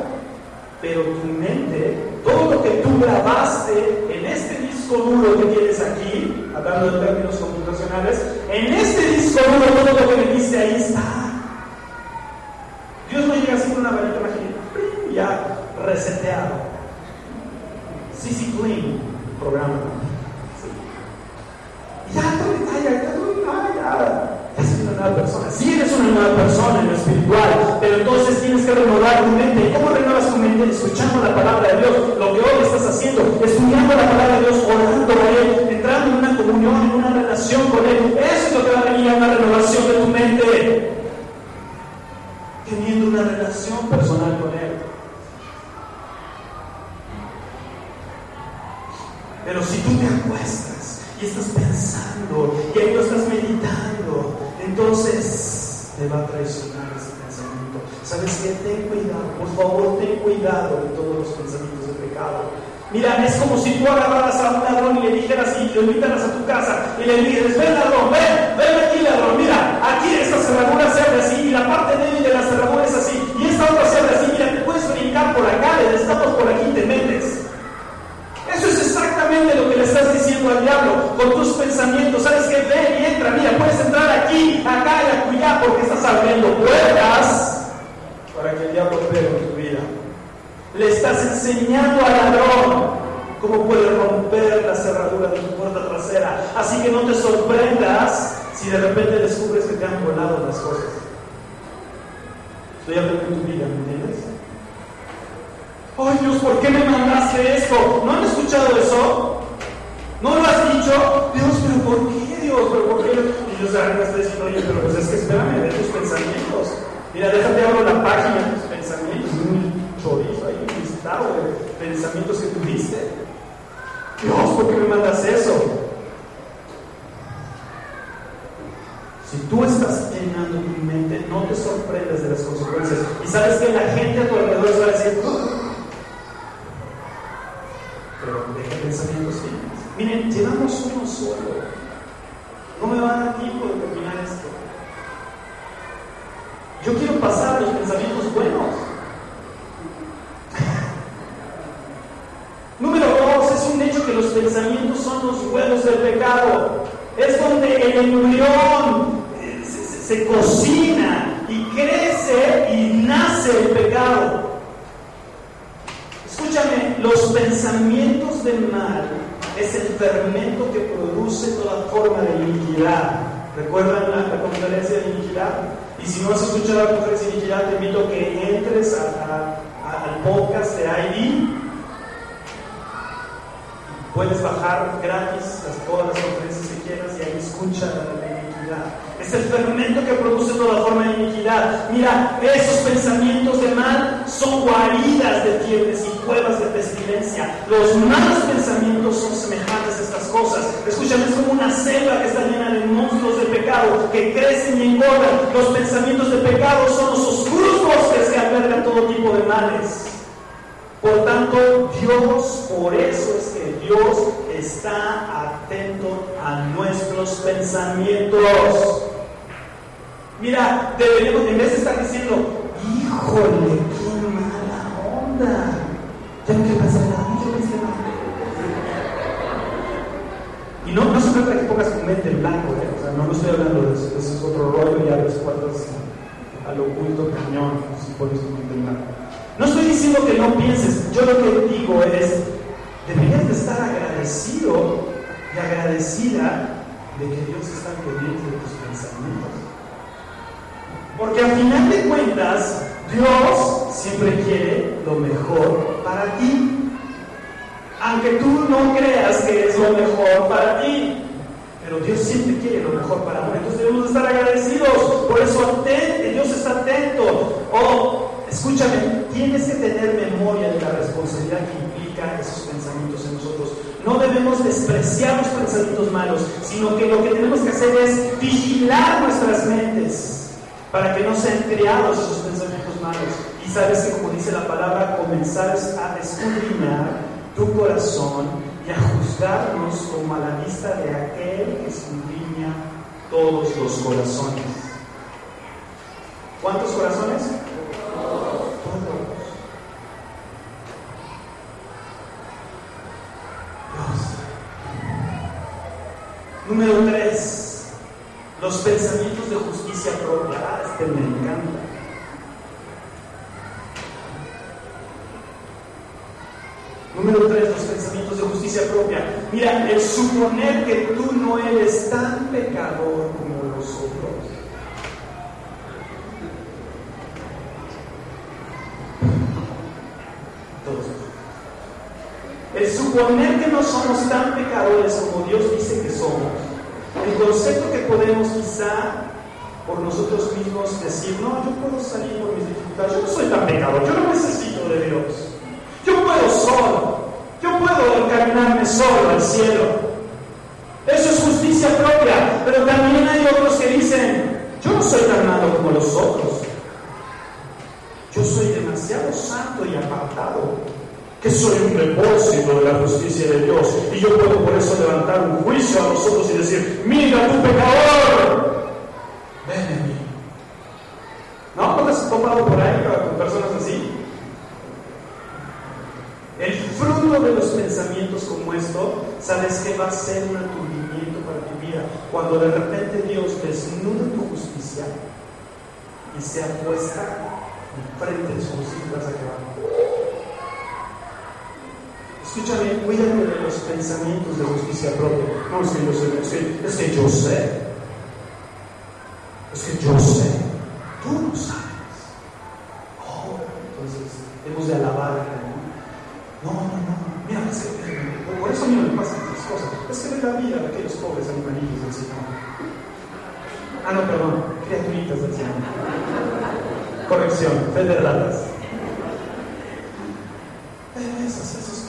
Pero tu mente, todo lo que tú grabaste en este disco duro que tienes aquí, hablando de términos computacionales, en este disco duro todo lo que me dice ahí está. Llega así con una varita mágica, ya reseteado. CC Clean programa. Sí. Ya, ya, ya, ya, es una nueva persona. Sí eres una nueva persona en lo espiritual, pero entonces tienes que renovar tu mente. ¿Y cómo renuevas tu mente? Escuchando la palabra de Dios, lo que hoy estás haciendo, estudiando la palabra de Dios, orando a Él, entrando en una comunión, en una relación con Él. Eso es lo que va a venir a una renovación de tu mente. Teniendo una relación personal con Él. Pero si tú te acuestas y estás pensando y ahí lo estás meditando, entonces te va a traicionar ese pensamiento. ¿Sabes qué? Ten cuidado, por favor, ten cuidado de todos los pensamientos de pecado. Mira, es como si tú agarraras a un ladrón y le dijeras y lo invitaras a tu casa y le dices, ven ladrón, ven, ven aquí ladrón, mira, aquí esta cerradura se abre así y la parte de es así y esta otra se abre así, mira, te puedes brincar por acá, le destapas por aquí te metes. Eso es exactamente lo que le estás diciendo al diablo con tus pensamientos. ¿Sabes qué? Ven y entra. Mira, puedes entrar aquí, acá y acullá porque estás abriendo puertas para que el diablo en tu vida. Le estás enseñando al ladrón cómo puede romper la cerradura de tu puerta trasera. Así que no te sorprendas si de repente descubres que te han volado las cosas. Estoy hablando de tu vida, ¿me entiendes? Ay Dios, ¿por qué me mandaste esto? ¿No han escuchado eso? ¿No lo has dicho? Dios, pero ¿por qué Dios? ¿Pero por qué? Y Dios arriba está diciendo, oye, pero pues es que espérame, de tus pensamientos. Mira, déjate abro la página de tus pensamientos, un chorizo ahí, un listado de pensamientos que tuviste. Dios, ¿por qué me mandas eso? Si tú estás llenando tu mente, no te sorprendes de las consecuencias. Y sabes que la gente a tu alrededor va a decir, pero deja pensamientos fines. Miren, llevamos uno solo. No me va a dar tiempo de terminar esto. Yo quiero pasar los pensamientos buenos. Número dos, es un hecho que los pensamientos son los huevos del pecado. Es donde el embrión se, cocina y crece y nace el pecado. Escúchame, los pensamientos del mal es el fermento que produce toda forma de iniquidad. ¿Recuerdan la, conferencia de iniquidad? Y si no has escuchado la conferencia de iniquidad, te invito a que entres al podcast de ID. Puedes bajar gratis las, todas las conferencias que quieras y ahí escucha la iniquidad. Es el fermento que produce toda forma de iniquidad. Mira, esos pensamientos de mal son guaridas de fiebres y cuevas de pestilencia. Los malos pensamientos son semejantes a estas cosas. Escúchame, es como una selva que está llena de monstruos de pecado que crecen y engordan. Los pensamientos de pecado son los oscuros bosques que albergan todo tipo de males. Por tanto, Dios, por eso es que Dios está atento a nuestros pensamientos. Mira, deberíamos, en vez de estar diciendo, híjole, qué mala onda. No quiero pensar nada. Y no, no se trata de que pongas tu mente en blanco, ¿eh? o sea, no, no estoy hablando de eso, eso es otro rollo, ya los puertas al oculto cañón, si pones tu mente en blanco. No estoy diciendo que no pienses, yo lo que digo es, deberías de estar agradecido y agradecida de que Dios está pendiente de tus pensamientos. Porque al final de cuentas, Dios siempre quiere lo mejor para ti. Aunque tú no creas que es lo mejor para ti. Pero Dios siempre quiere lo mejor para uno. Entonces debemos estar agradecidos. Por eso atente, Dios está atento. Oh, escúchame, tienes que tener memoria de la responsabilidad que implica esos pensamientos en nosotros. No debemos despreciar los pensamientos malos, sino que lo que tenemos que hacer es vigilar nuestras mentes para que no sean creados esos pensamientos malos. Y sabes que como dice la palabra, comenzar a escudriñar tu corazón y a juzgarnos como a la vista de aquel que escudriña todos los corazones. ¿Cuántos corazones? Número tres, los pensamientos de justicia propia. Este me encanta. Número tres, los pensamientos de justicia propia. Mira, el suponer que tú no eres tan pecador como los otros. El suponer que no somos tan pecadores como Dios dice que somos. El concepto que podemos quizá por nosotros mismos decir, no, yo puedo salir por mis dificultades, yo no soy tan pecador, yo no necesito de Dios. Yo puedo solo, yo puedo encaminarme solo al cielo. Eso es justicia propia, pero también hay otros que dicen, yo no soy tan malo como los otros. Yo soy demasiado santo y apartado que soy un depósito de la justicia de Dios y yo puedo por eso levantar un juicio a nosotros y decir, mira tu pecador, ven a mí. ¿No? ¿No te has topado por ahí con personas así? El fruto de los pensamientos como esto, ¿sabes qué va a ser un aturdimiento para tu vida? Cuando de repente Dios desnuda tu justicia y sea puesta enfrente de sus hijos a que van. Escúchame, cuídate de los pensamientos de justicia propia. No, es que yo sé, que, es que yo sé. Es que yo sé. Tú no sabes. Oh, entonces, hemos de alabar ¿no? No, no, no. Mira, es que, por eso a mí me pasan estas cosas. Es que ve la vida de aquellos pobres animalillos del Señor. Ah, no, perdón, criaturitas del Señor. Corrección, fe de. Esas, esas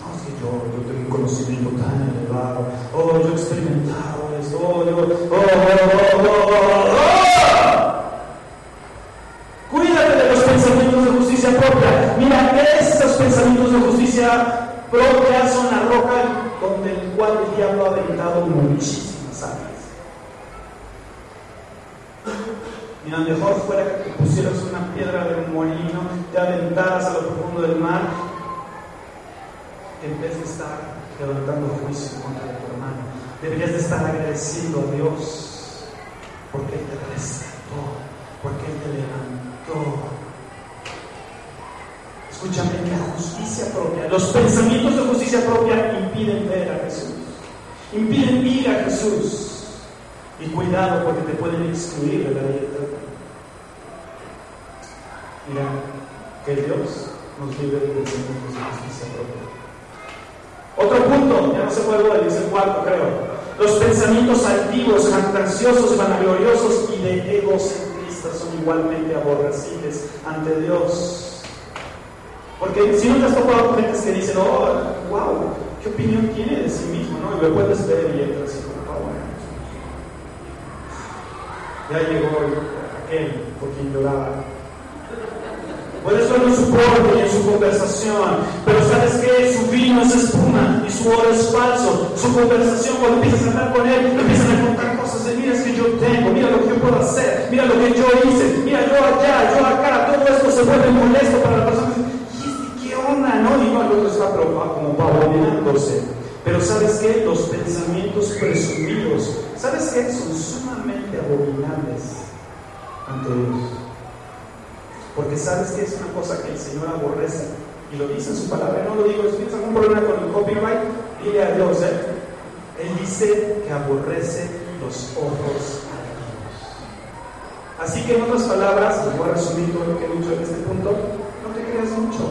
no, que yo, yo tengo un conocimiento tan elevado, oh, yo he experimentado esto, oh, yo, oh, oh, oh, oh, Cuídate de los pensamientos de justicia propia. Mira, estos pensamientos de justicia propia son la roca donde el cual el diablo ha aventado muchísimas almas. Mira, mejor fuera que pusieras una piedra de un molino, te aventaras a lo profundo del mar en vez de estar levantando juicio contra tu hermano, deberías de estar agradeciendo a Dios porque Él te rescató, porque Él te levantó. Escúchame, la justicia propia, los pensamientos de justicia propia impiden ver a Jesús, impiden ir a Jesús. Y cuidado porque te pueden excluir de la vida. Mira, que Dios nos libre de pensamientos de justicia propia. Otro punto, ya no sé cuál es el cuarto creo. Los pensamientos altivos, jactanciosos, vanagloriosos y de egocentristas son igualmente aborrecibles ante Dios. Porque si no te has topado con gente que dicen, oh, wow, ¿qué opinión tiene de sí mismo? ¿no? Y lo puedes ver y entras así como, oh. Ya llegó aquel por quien lloraba En su porte y en su conversación, pero ¿sabes qué? Su vino es espuma y su oro es falso. Su conversación, cuando empiezas a hablar con él, empiezan a contar cosas de mira es que yo tengo, mira lo que yo puedo hacer, mira lo que yo hice, mira yo allá, yo acá, todo esto se vuelve molesto para la persona. ¿Y qué onda? No, no, el otro está como pavoneándose. Pero ¿sabes qué? Los pensamientos presumidos, ¿sabes qué? Son sumamente abominables ante Dios. Porque sabes que es una cosa que el Señor aborrece. Y lo dice en su palabra. No lo digo, si tienes algún problema con el copyright, dile a Dios. ¿eh? Él dice que aborrece los ojos. Así que en otras palabras, voy a resumir todo lo que he dicho en este punto, no te creas mucho.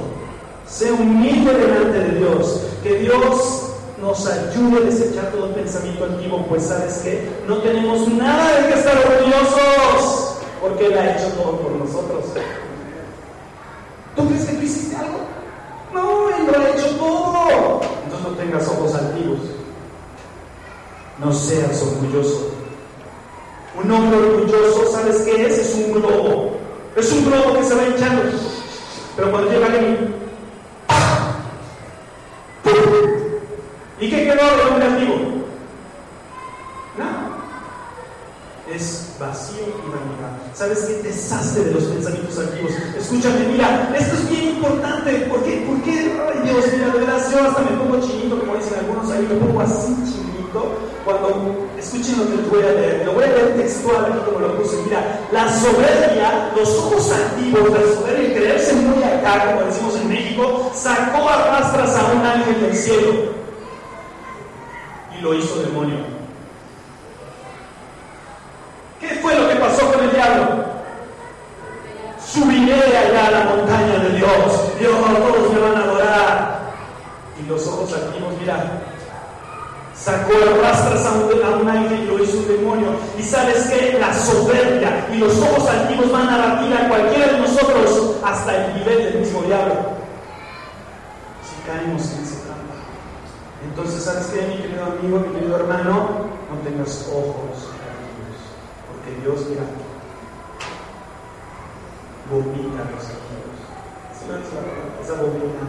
Sé humilde delante de Dios. Que Dios nos ayude a desechar todo pensamiento antiguo, pues sabes que no tenemos nada de que estar orgullosos, porque Él ha hecho todo por nosotros. ¿Tú crees que tú hiciste algo? No, Él lo ha hecho todo. Entonces no tengas ojos altivos. No seas orgulloso. Un hombre orgulloso, ¿sabes qué es? Es un globo. Es un globo que se va hinchando. Pero cuando llega alguien, ¿y qué quedó del hombre antiguo? Vacío y vanidad. ¿Sabes qué? Desastre de los pensamientos antiguos. Escúchame, mira, esto es bien importante. ¿Por qué? ¿Por? Ay, Dios, mira, de verdad, yo hasta me pongo chinito, como dicen algunos ahí, me pongo así chinito cuando escuchen lo que les voy a leer. Lo voy a leer textual aquí como lo puse. Mira, la soberbia, los ojos antiguos, la soberbia, el creerse muy acá, como decimos en México, sacó a rastras a un ángel del cielo y lo hizo demonio. ¿Qué fue lo que pasó con el diablo? Subiré allá a la montaña de Dios. Dios, todos me van a adorar. Y los ojos antiguos, mira, Sacó rastras a un, a un ángel y lo hizo un demonio. Y sabes que la soberbia y los ojos altivos van a batir a cualquiera de nosotros hasta el nivel del mismo diablo. Si caemos en ese trampa. Entonces, ¿sabes qué, mi querido amigo, mi querido hermano? No tengas ojos. Dios, mira, vomita los altivos. Esa vomita.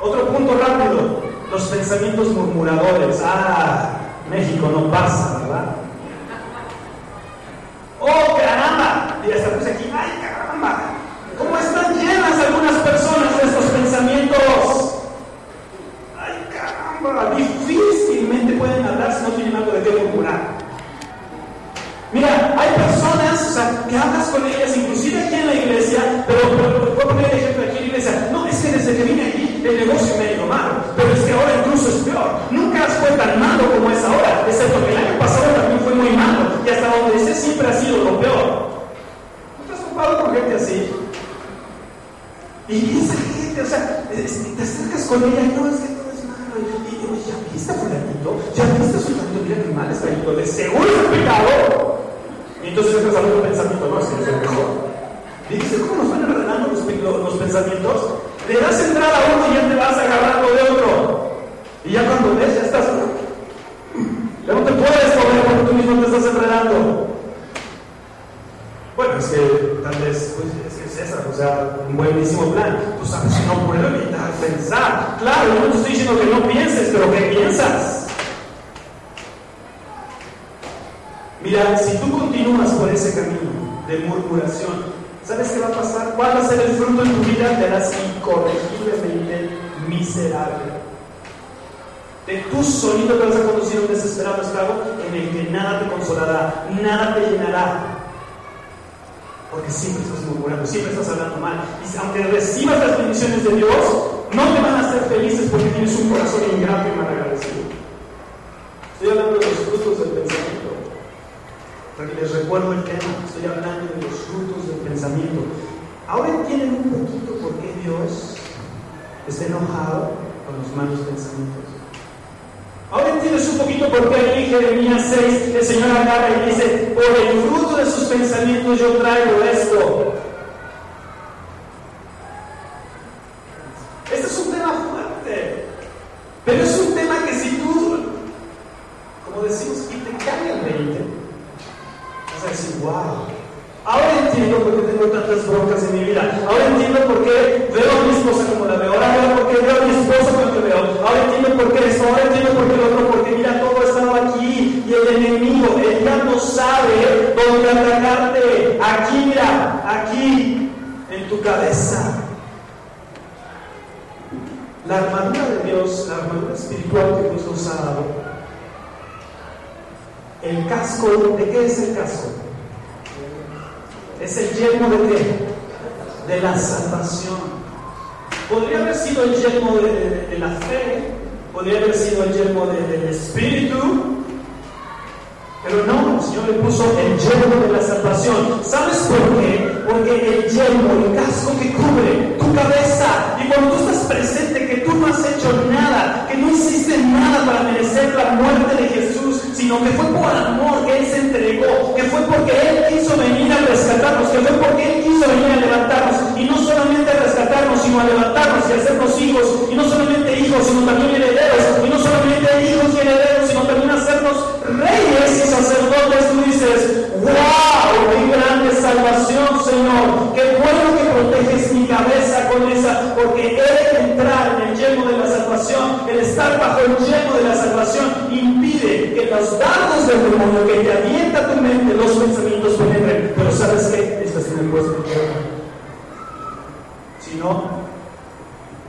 Otro punto rápido los pensamientos murmuradores. Ah, México no pasa, ¿verdad? ¡Oh, caramba! Y hasta puse aquí, ¡ay, caramba! ¿Cómo están llenas algunas personas de estos pensamientos? ¡Ay, caramba! Difícilmente pueden hablar si no tienen algo de qué murmurar. Mira, hay personas o sea, que hablas con ellas, inclusive aquí en la iglesia, pero, pero, puedo poner ejemplo aquí en la iglesia. No, es que desde que vine aquí el negocio me ha ido mal, pero es que ahora incluso es peor. Nunca fue tan malo como es ahora, excepto que el año pasado también fue muy malo y hasta donde dice siempre ha sido lo peor. ¿No te has ocupado con gente así? Y esa gente, o sea, te acercas con ella y no, es que todo es malo. Y, y ¿ya viste fulanito? ¿Ya viste a fulanito? Mira qué mal está yendo, de seguro es pecado. Y entonces a otro pensamiento, no, es que el mejor. Y dice, ¿cómo nos van enredando los, pensamientos? Le das entrada a uno y ya te vas agarrando de otro. Y ya cuando ves, ya estás. Ya no te puedes mover porque tú mismo te estás enredando. Bueno, es que tal vez pues, es, es esa, o sea, un buenísimo plan. No puedo evitar pensar. Claro, no te estoy diciendo que no pienses, pero ¿qué piensas? Mira, si tú continúas por ese camino de murmuración, ¿Sabes qué va a pasar? ¿Cuál va a ser el fruto en tu vida? Te harás incorregiblemente miserable. De tú solito te vas a conducir a un desesperado estado en el que nada te consolará, nada te llenará. Porque siempre estás murmurando, siempre estás hablando mal. Y aunque recibas las bendiciones de Dios, no te van a hacer felices porque tienes un corazón ingrato y mal agradecido. Estoy hablando de los frutos del pensamiento. Les recuerdo el tema, estoy hablando de los frutos del pensamiento. Ahora entienden un poquito por qué Dios está enojado con los malos pensamientos. Ahora entiendes un poquito por qué ahí en Jeremías 6 el Señor agarra y dice, por el fruto de sus pensamientos yo traigo esto. Este es un tema fuerte, pero es un tema que si tú, como decimos, y te cae el 20, vas a decir, wow. Ahora entiendo por qué tengo tantas broncas en mi vida. Ahora entiendo por qué veo a mi esposa como la veo. Ahora veo por qué veo a mi esposo como. Ahora entiendo por qué esto. Ahora entiendo por qué lo otro. Porque mira, todo estaba aquí. Y el enemigo, el diablo sabe dónde atacarte. Aquí, mira, aquí, en tu cabeza. La armadura de Dios, la armadura espiritual que Dios nos ha dado, el casco, ¿de qué es el casco? Es el yelmo de qué? De la salvación. Podría haber sido el yelmo de, la fe, podría haber sido el yelmo de, del espíritu, pero no, el Señor le puso el yelmo de la salvación. ¿Sabes por qué? Porque el yelmo, el casco que cubre tu cabeza, y cuando tú estás presente, que tú no has hecho nada, que no hiciste nada para merecer la muerte de Jesús, sino que fue por amor que Él se entregó, que fue porque Él quiso venir a rescatarnos, hijos, y no solamente hijos, sino también herederos, y no solamente hijos y herederos, sino también hacernos reyes y sacerdotes. Tú dices, wow, qué grande salvación, Señor, qué bueno que proteges mi cabeza con esa, porque he de entrar en el yelmo de la salvación, el estar bajo el yelmo de la salvación impide que los dardos del demonio que te avienta tu mente, los pensamientos penetren, pero ¿sabes qué? Estás en el puesto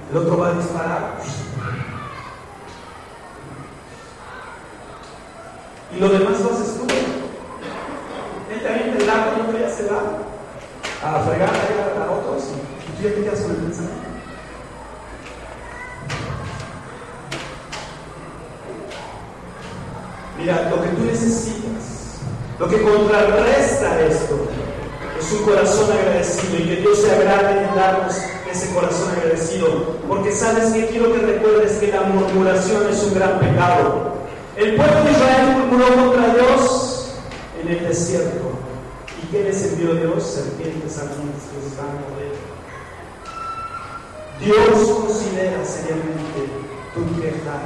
el otro va a disparar. Y lo demás lo haces tú. Él también te da cuando ya se da a fregar a otros y tú ya te quedas con el pensamiento. Mira, lo que tú necesitas, lo que contrarresta esto, es un corazón agradecido y que Dios se agrade en darnos ese corazón agradecido. Sabes que quiero que recuerdes que la murmuración es un gran pecado. El pueblo de Israel murmuró contra Dios en el desierto. ¿Y qué les envió Dios? Serpientes ardientes que los están mordiendo. Dios considera seriamente tu queja,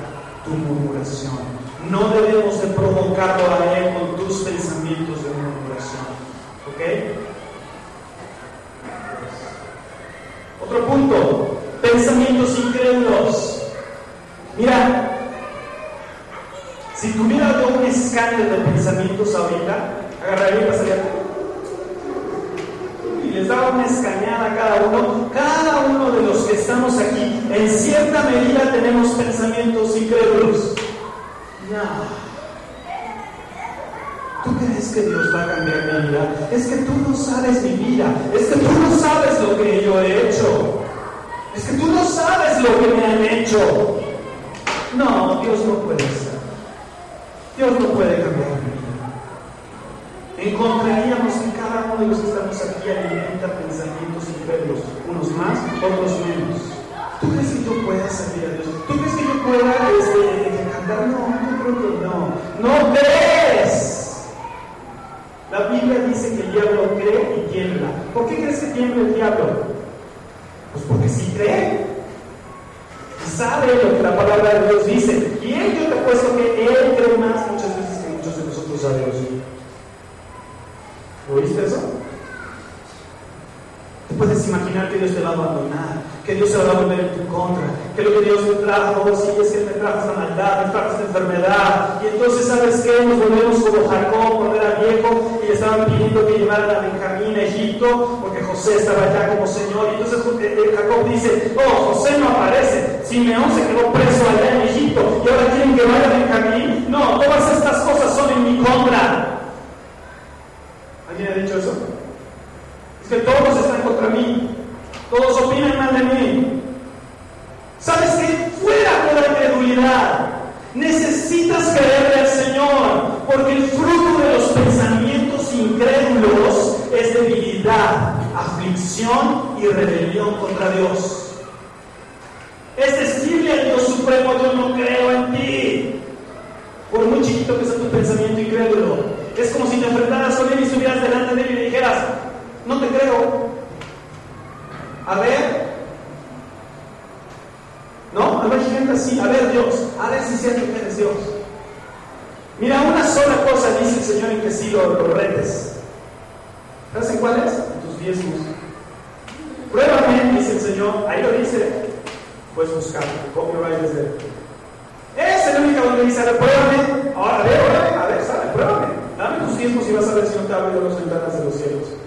tu murmuración. No debemos de provocarlo a Él con tus pensamientos de murmuración. ¿Ok? Otro punto, pensamientos incrédulos. Mira, si tuviera escáner de pensamientos ahorita, agarraría y pasaría y les daba una escaneada a cada uno. Cada uno de los que estamos aquí, en cierta medida tenemos pensamientos incrédulos. No. ¿Tú crees que Dios va a cambiar mi vida? Es que tú no sabes mi vida. Es que tú no sabes lo que yo he hecho. Es que tú no sabes lo que me han hecho. No, Dios no puede ser. Dios no puede cambiar mi vida. Encontraríamos que cada uno de los que estamos aquí alimenta pensamientos incrédulos, unos más, otros menos. ¿Tú crees que yo pueda servir a Dios? ¿Tú crees que yo pueda este, cantar? No, yo creo que no. ¡No crees! La Biblia dice que el diablo cree y tiembla. ¿Por qué crees que tiembla el diablo? Pues porque sí cree. Sabe lo que la palabra de Dios dice. Y él, yo te apuesto que él cree más muchas veces que muchos de nosotros sabemos. ¿Oíste eso? Te puedes imaginar que Dios te va a abandonar, que Dios se va a volver en tu contra, que lo que Dios me trajo, sí, es que me trajo esta maldad, me trajo esta enfermedad. Y entonces, ¿sabes qué? Nos volvemos como Jacob cuando era viejo y le estaban pidiendo que llevaran a Benjamín a Egipto, porque José estaba allá como Señor. Y entonces eh, eh, Jacob dice, oh, José no aparece, Simeón se quedó preso allá en Egipto y ahora quieren que vaya Benjamín. No, todas estas cosas son en mi contra. ¿Alguien ha dicho eso? Es que todos están contra mí. Todos opinan mal de mí. ¿Sabes qué? Fuera de la incredulidad. Necesitas creerle al Señor, porque el fruto de los pensamientos incrédulos es debilidad, aflicción y rebelión contra Dios. Es decirle al Dios Supremo, yo no creo en ti. Por muy chiquito que sea tu pensamiento incrédulo. Es como si te enfrentaras con él y estuvieras delante de él y le dijeras, no te creo. A ver. ¿No? A ver, gente así. A ver, Dios. A ver si siento que eres Dios. Mira, una sola cosa dice el Señor en que sí lo, retes. ¿Sabes en cuál? En tus diezmos. Pruébame, dice el Señor. Ahí lo dice. Puedes buscar. Copyright desde. Es el único donde dice, pruébame. Ahora, a ver, a ver, sabe, pruébame. Dame tus diezmos y vas a ver si no te abro las ventanas de los cielos.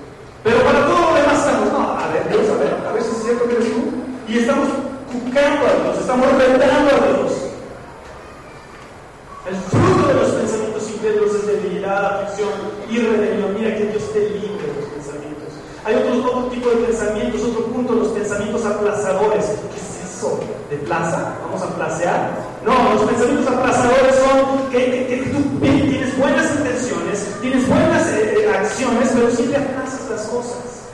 Pero para todo lo demás estamos, no, a ver, Dios, a ver, a ver si es cierto que eres tú. Y estamos cucando a Dios, estamos retando a Dios. El fruto de los pensamientos incrédulos es debilidad, aflicción y rebelión. Mira que Dios te libre de los pensamientos. Hay otro, otro tipo de pensamientos, otro punto, los pensamientos aplazadores. ¿Qué es eso? ¿De plaza? ¿Vamos a placear? No, los pensamientos aplazadores son que, tú tienes buenas intenciones, tienes buenas eh, eh, acciones, pero siempre aplazas las cosas.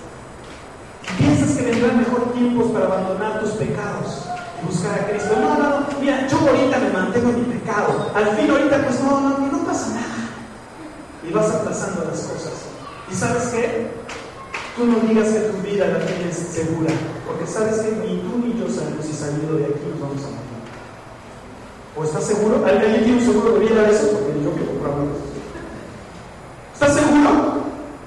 Piensas que vendrán mejor tiempos para abandonar tus pecados y buscar a Cristo. No, no, no, mira, yo ahorita me mantengo en mi pecado. Al fin ahorita pues no, no, no pasa nada. Y vas aplazando las cosas. ¿Y sabes qué? Tú no digas que tu vida la tienes segura, porque sabes que ni tú ni yo sabemos si saliendo de aquí nos vamos a morir. ¿O estás seguro? ¿Alguien tiene un seguro de vida de eso? Porque yo que compraba ¿Estás seguro?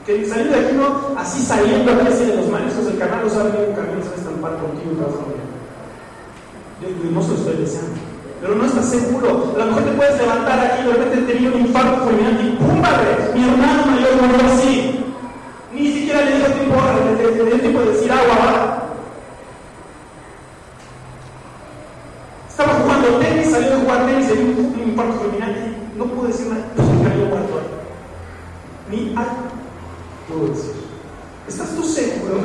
Que salir de aquí no, así saliendo aquí así de los maestros del canal, no saben que un camión se va a estampar contigo y te vas a no se lo estoy deseando. Pero no estás seguro. A lo mejor te puedes levantar aquí, de repente tenía un infarto fulminante y ¡pum! Mi hermano mayor murió así. Ni siquiera le dio tiempo, le, dio tiempo de decir agua, ¿verdad? Estaba jugando tenis, salió un, un infarto fulminante y no pudo decir nada, muerto Ni algo pudo decir. ¿Estás tú seguro?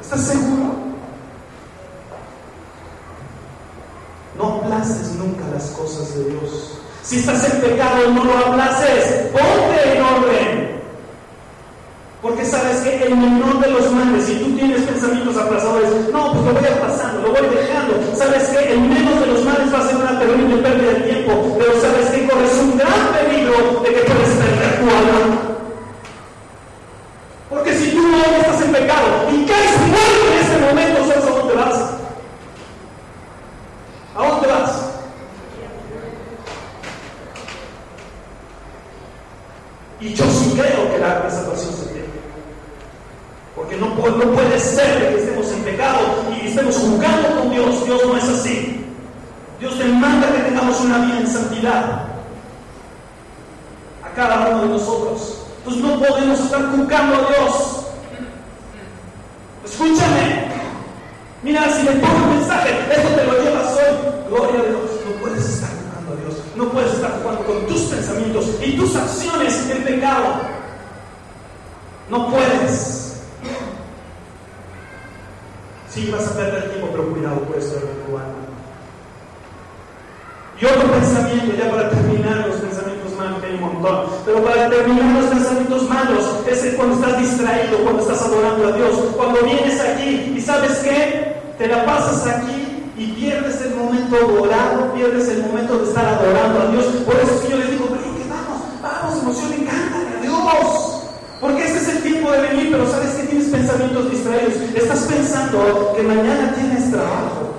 ¿Estás seguro? No aplaces nunca las cosas de Dios. Si estás en pecado, no lo aplaces. Ponte en orden. Porque sabes que el menor de los males, si tú tienes pensamientos aplazadores, no, pues lo voy pasando, lo voy dejando. Sabes que el menos de los males terrible pérdida de tiempo, pero sabes que corres un gran peligro de que puedes perder tu alma. Porque si tú no estás en pecado y caes muerto en este momento, ¿sabes a dónde vas? ¿A dónde vas? Y yo sí creo que la salvación se tiene. Porque no, no puede ser que estemos en pecado y estemos jugando con Dios. Dios no es así. Dios demanda que tengamos una vida en santidad. A cada uno de nosotros. Entonces no podemos estar jugando a Dios. Escúchame. Mira, si le pongo un mensaje, esto te lo llevas hoy. Gloria a Dios. No puedes estar jugando a Dios. No puedes estar jugando con tus pensamientos y tus acciones en pecado. No puedes. Sí, vas a perder tiempo, pero cuidado, puedes perder tu alma. Y otro pensamiento, ya para terminar los pensamientos malos, que hay un montón, pero para terminar los pensamientos malos, es cuando estás distraído, cuando estás adorando a Dios, cuando vienes aquí y sabes qué, te la pasas aquí y pierdes el momento adorado, pierdes el momento de estar adorando a Dios. Por eso es que yo les digo, que vamos, vamos, emoción, cántale a Dios. Porque este es el tiempo de venir, pero sabes que tienes pensamientos distraídos. Estás pensando que mañana tienes trabajo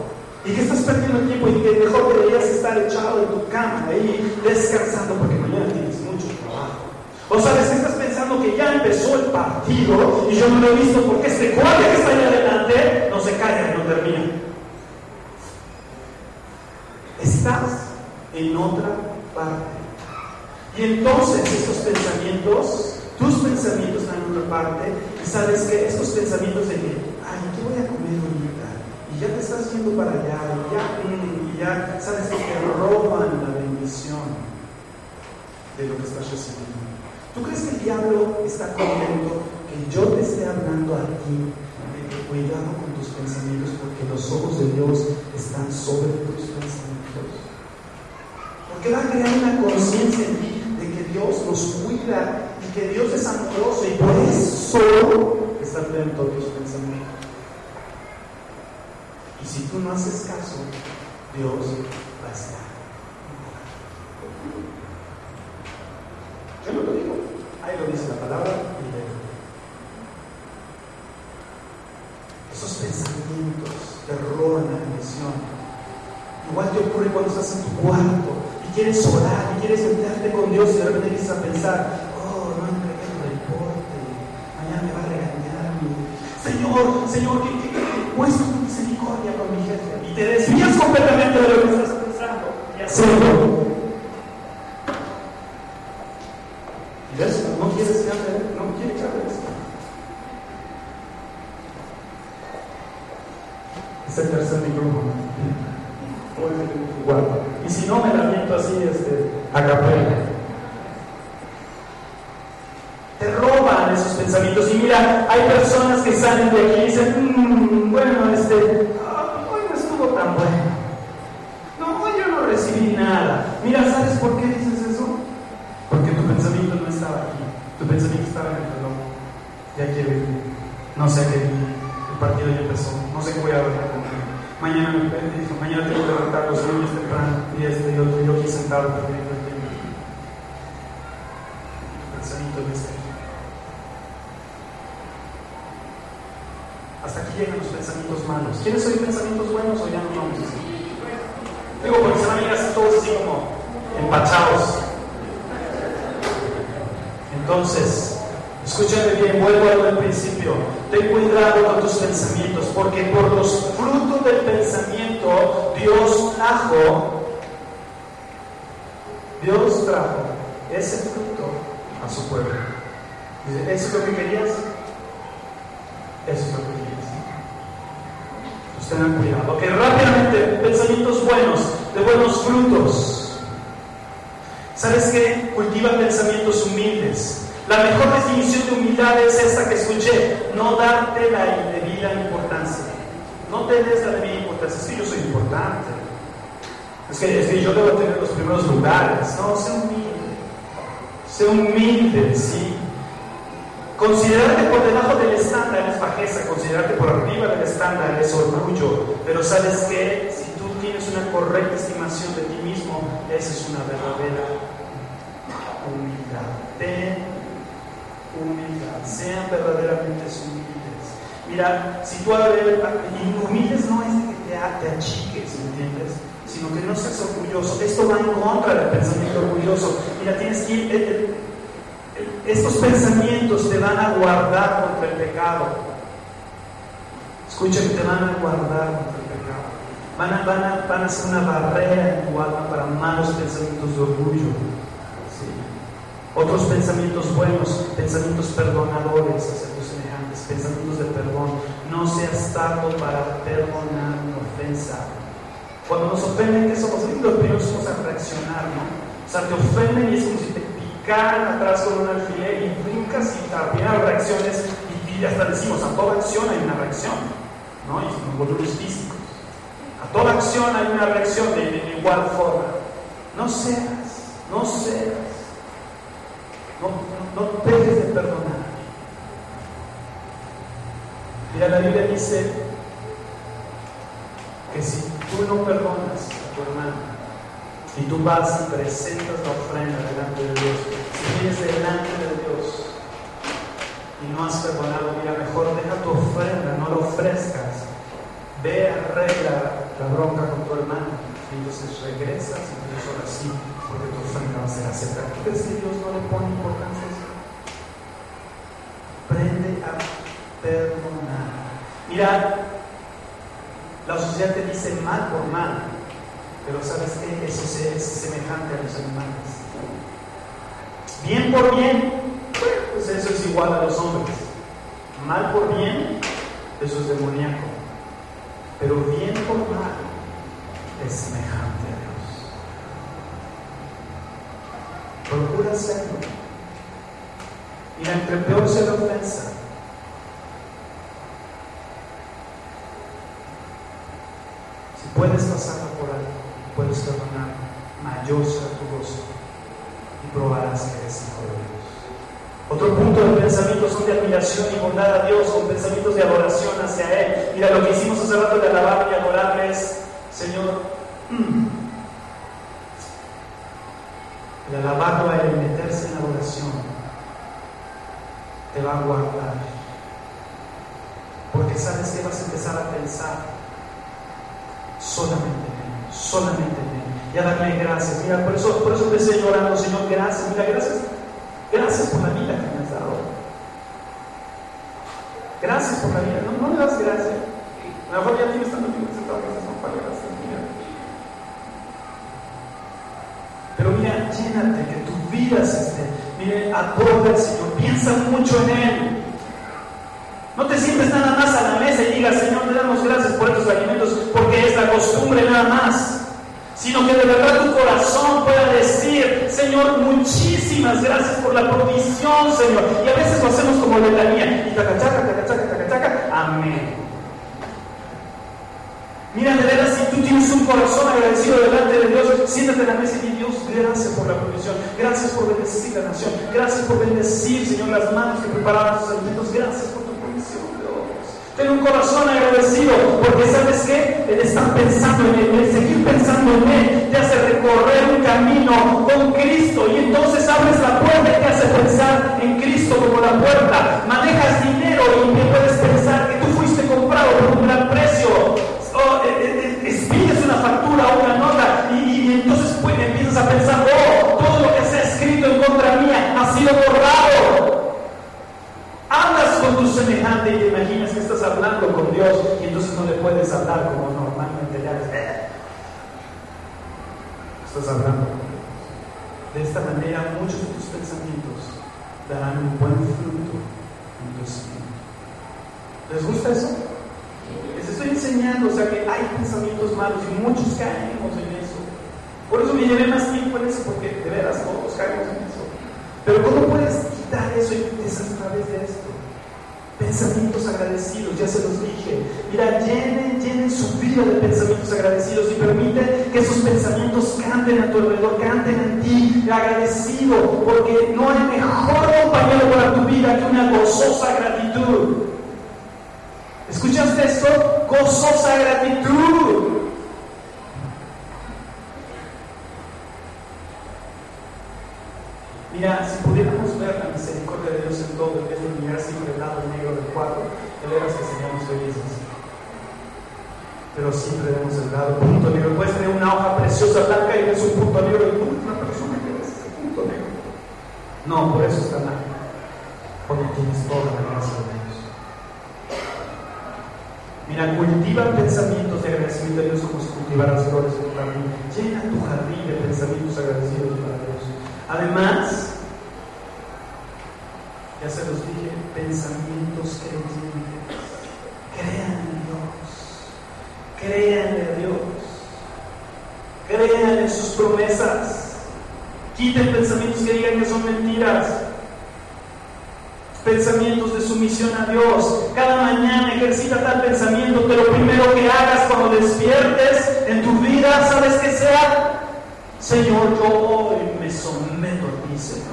y que estás perdiendo tiempo y que mejor deberías estar echado en tu cama ahí descansando porque mañana tienes mucho trabajo. O sabes que estás pensando que ya empezó el partido y yo no lo he visto porque este cuadro que está ahí adelante no se calla y no termina. Estás en otra parte. Y entonces estos pensamientos, tus pensamientos están en otra parte y sabes que estos pensamientos de que, ay, ¿qué voy a comer ahorita? y ya te estás yendo para allá, y ya, y ya sabes que te roban la bendición de lo que estás recibiendo. ¿Tú crees que el diablo está contento que yo te esté hablando a ti de que cuidado con tus pensamientos porque los ojos de Dios están sobre tus pensamientos? Porque va a crear una conciencia en ti de que Dios nos cuida y que Dios es amoroso y por eso está atento a tus pensamientos. Y si tú no haces caso, Dios va a estar. Yo no lo digo, ahí lo dice la palabra y Esos pensamientos te roban la atención. Igual te ocurre cuando estás en tu cuarto y quieres orar y quieres sentarte con Dios y de repente empiezas a pensar, oh, no entregué el reporte, mañana me va a regañar. Señor, Señor, ¿qué, qué, qué, muestra tu misericordia con mi jefe? Y te desvías completamente de lo que estás pensando y haciendo. Y ves, no quieres que hable, no quiere que hable esto. Es el tercer micrófono. Y si no, me lamento así, este, a capela. Te roban esos pensamientos. Y mira, hay personas que salen de aquí y dicen, mmm, bueno, este, hoy no estuvo tan bueno. No, hoy yo no recibí nada. Mira, ¿sabes por qué dices eso? Porque tu pensamiento no estaba aquí. Tu pensamiento estaba en el reloj. Ya quiero. No sé qué el partido ya empezó. No sé qué voy a ver Mañana me dijo, mañana tengo que levantar los niños temprano y este y otro, yo aquí sentado perdiendo el tiempo. Tu pensamiento está aquí. Hasta aquí llegan los pensamientos malos. ¿Quieres oír pensamientos buenos o ya no vamos así? Digo, porque se van a ir así todos así como empachados. Entonces, escúchame bien, vuelvo a lo del principio. Ten cuidado con tus pensamientos, porque por los frutos del pensamiento Dios trajo Dios trajo ese fruto a su pueblo. Dice, ¿eso es lo que querías? Eso es lo que querías. Pues tengan cuidado. Que rápidamente, pensamientos buenos, de buenos frutos. ¿Sabes qué? Cultiva pensamientos humildes. La mejor definición de humildad es esta que escuché, no darte la indebida importancia. No te des la debida importancia, es que yo soy importante. Es que, es que yo debo tener los primeros lugares. No, sé humilde. Sé humilde, sí. Considerarte por debajo del estándar es bajeza, considerarte por arriba del estándar es orgullo. Pero sabes que si tú tienes una correcta estimación de ti mismo, esa es una verdadera humildad. Sean verdaderamente humildes. Mira, si tú humildes no es que te, te achiques, ¿me entiendes? Sino que no seas orgulloso. Esto va en contra del pensamiento orgulloso. Mira, tienes que ir. Eh, eh, estos pensamientos te van a guardar contra el pecado. Escucha que te van a guardar contra el pecado. Van a, van a, van a ser una barrera en tu alma para malos pensamientos de orgullo. Otros pensamientos buenos, pensamientos perdonadores hacia semejantes, pensamientos de perdón. No seas tardo para perdonar una ofensa. Cuando nos ofenden, ¿qué somos? Lo primero somos a reaccionar, ¿no? O sea, te ofenden y es como si te picaran atrás con un alfiler y brincas y apenas reacciones y, y, hasta decimos, a toda acción hay una reacción, ¿no? Y nos volvemos físicos. A toda acción hay una reacción de, de igual forma. No seas, no seas. No, dejes de perdonar. Mira, la Biblia dice que si tú no perdonas a tu hermano y tú vas y presentas la ofrenda delante de Dios, si vienes delante de Dios y no has perdonado, mira, mejor deja tu ofrenda, no la ofrezcas. Ve, arregla la bronca con tu hermano y entonces regresas y entonces ahora porque tu ofrenda va a ser aceptada. ¿Tú crees que Dios no le pone importancia a eso? Aprende a perdonar. Mira, la sociedad te dice mal por mal, pero ¿sabes qué? Eso es semejante a los animales. Bien por bien, pues eso es igual a los hombres. Mal por bien, eso es demoníaco. Pero bien por mal es semejante Procura hacerlo. Y entre peor sea la ofensa, si puedes pasarla por alto, puedes perdonar, mayor será tu gozo y probarás que eres hijo de Dios. Otro punto de pensamiento son de admiración y bondad a Dios, con pensamientos de adoración hacia Él. Mira, lo que hicimos hace rato de alabar y adorarle es, Señor, el alabarlo a Él, meterse en adoración, te va a guardar. Porque sabes que vas a empezar a pensar solamente en Él, solamente en Él, y a darle gracias. Mira, por eso, por eso empecé llorando, Señor, gracias. Mira, gracias Gracias por la vida que me has dado. Gracias por la vida. No, no le das gracias. A lo mejor ya tienes tanto tiempo sentado que no para gracias. Mira. Llénate, que tu vida se esté. Mire, adora al Señor. Piensa mucho en Él. No te sientes nada más a la mesa y digas, Señor, te damos gracias por estos alimentos, porque es la costumbre nada más sino que de verdad tu corazón pueda decir, Señor, muchísimas gracias por la provisión, Señor. Y a veces lo hacemos como letanía, y tacachaca, tacachaca, tacachaca, amén. Mira, de tú tienes un corazón agradecido delante de Dios, siéntate en la mesa y di, Dios, gracias por la provisión, gracias por bendecir la nación, gracias por bendecir, Señor, las manos que preparaban sus alimentos, gracias por tu provisión. Ten un corazón agradecido, porque sabes qué? El estar pensando en Él, el seguir pensando en Él, te hace recorrer un camino con Cristo y entonces abres la puerta y te hace pensar en Cristo como la puerta. Manejas dinero y te puedes pensar ya se los dije. Mira, llenen, llenen su vida de pensamientos agradecidos y permite que esos pensamientos canten a tu alrededor, canten en ti, agradecido, porque no hay mejor compañero para tu vida que una gozosa gratitud. ¿Escuchaste esto? Gozosa gratitud. Preciosa blanca y ves un punto negro y tú una persona que ves ese punto negro. No, por eso está mal. Porque tienes toda la gracia de Dios. Mira, cultiva pensamientos de agradecimiento a Dios como si cultivaras flores en un jardín. Llena tu jardín de pensamientos agradecidos para Dios. Además, ya se los dije, pensamientos creyentes. Crean en Dios. Crean en Dios. Crean en promesas. Quiten pensamientos que digan que son mentiras. Pensamientos de sumisión a Dios. Cada mañana ejercita tal pensamiento, que lo primero que hagas cuando despiertes en tu vida, ¿sabes qué sea? Señor, yo hoy me someto a ti, Señor.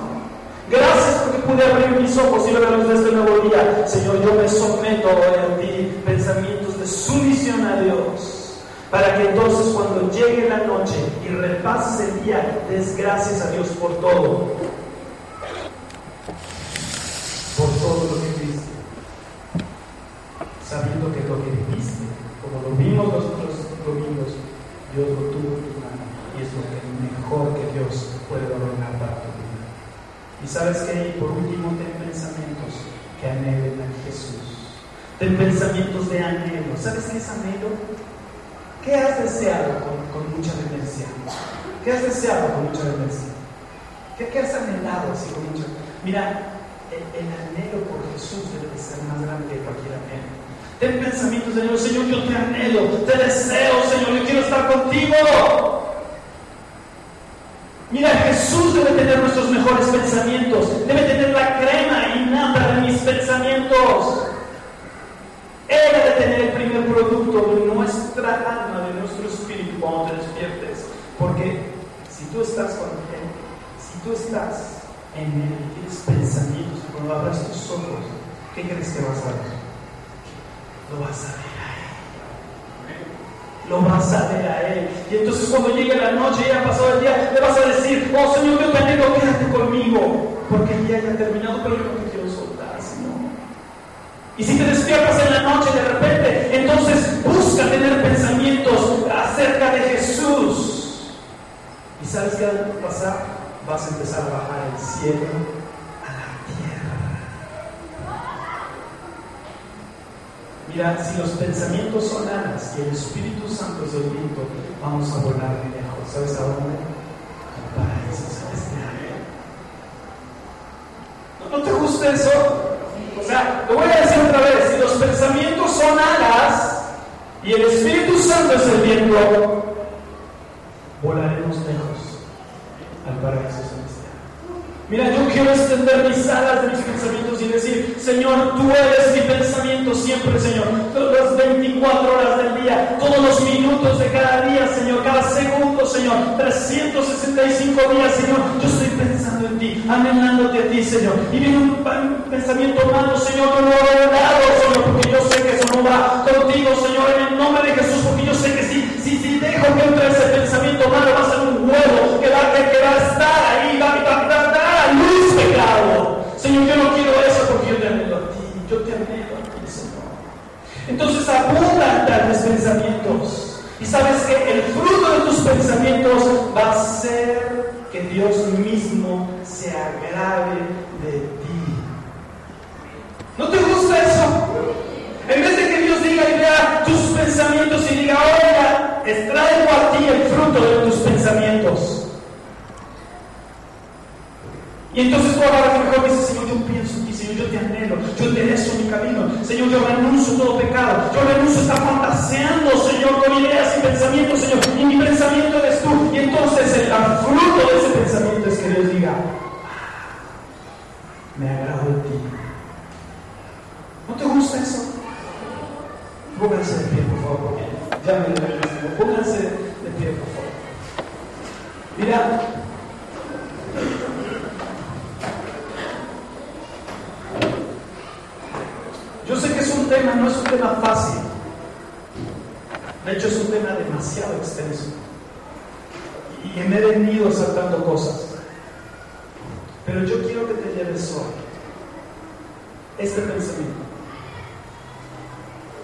Gracias porque pude abrir mis ojos y ver la luz de este nuevo día. Señor, yo me someto hoy a ti. Pensamientos de sumisión a Dios. Para que entonces cuando llegue la noche y repases el día, des gracias a Dios por todo. Por todo lo que viste. Sabiendo que lo que viste, como lo vimos los otros domingos, Dios lo tuvo en tu mano y es lo que mejor que Dios puede ordenar para tu vida. Y sabes que, por último, ten pensamientos que anhelen a Jesús. Ten pensamientos de anhelo. ¿Sabes qué es anhelo? ¿Qué has deseado con, mucha vehemencia? ¿Qué has deseado con mucha vehemencia? ¿Qué, ¿Qué, has anhelado así con mucha Mira, el, el, anhelo por Jesús debe ser más grande que cualquier anhelo. Ten pensamientos anhelo, Señor, yo te anhelo, te deseo, Señor, yo quiero estar contigo. Mira, Jesús debe tener nuestros mejores pensamientos, debe tener la crema innata de mis pensamientos. Él tener el primer producto de nuestra alma, de nuestro espíritu cuando te despiertes. Porque si tú estás con Él, si tú estás en Él, tienes pensamientos, cuando abras tus ojos, ¿qué crees que vas a ver? Lo vas a ver lo vas a ver a Él. Y entonces cuando llegue la noche y haya pasado el día, le vas a decir, oh Señor, yo te anhelo, quédate conmigo, porque el día ya ha terminado, pero yo no te quiero soltar, Señor. Y si te despiertas en la noche de repente, entonces busca tener pensamientos acerca de Jesús. ¿Y sabes qué va a pasar? Vas a empezar a bajar el cielo a la tierra. Mira, si los pensamientos son alas y el Espíritu Santo es el viento, vamos a volar de lejos. ¿Sabes a dónde? Al paraíso celestial. ¿No, ¿No te gusta eso? O sea, lo voy a decir otra vez. Si los pensamientos son alas y el Espíritu Santo es el viento, volaremos lejos al paraíso celestial. Mira, yo quiero extender mis alas de mis pensamientos y decir, Señor, tú eres mi pensamiento siempre, Señor. Todas las 24 horas del día, todos los minutos de cada día, Señor, cada segundo, Señor, 365 días, Señor. Yo estoy pensando en ti, anhelándote a ti, Señor. Y viene un, pensamiento malo, Señor, yo no lo he dado, Señor, porque yo sé que eso no va contigo, Señor, en el nombre de Jesús, porque yo sé que si, si, si dejo que entre ese pensamiento malo, va a ser un huevo que va, que, que a estar ahí, va, va, va, va luz pecado. Señor, yo no quiero eso porque yo te anhelo a ti. Yo te anhelo a ti, Señor. Entonces abundan tales pensamientos. Y sabes que el fruto de tus pensamientos va a ser que Dios mismo se agrade de ti. ¿No te gusta eso? En vez de que Dios diga y vea tus pensamientos y diga, oiga, extraigo a ti el fruto de tus pensamientos. Y entonces tú ahora mejor dices, Señor, yo pienso Yo te anhelo, yo enderezo mi camino. Señor, yo renuncio todo pecado, yo renuncio a estar fantaseando, Señor, con ideas y pensamientos, Señor. Y mi pensamiento eres tú. Y entonces el fruto de ese pensamiento es que Dios diga, ah, me agrado de ti. ¿No te gusta eso? Pónganse de pie, por favor, porque ya me lo Pónganse de pie, por favor. Mira, Yo sé que es un tema, no es un tema fácil. De hecho, es un tema demasiado extenso. Y me he venido saltando cosas. Pero yo quiero que te lleves hoy este pensamiento.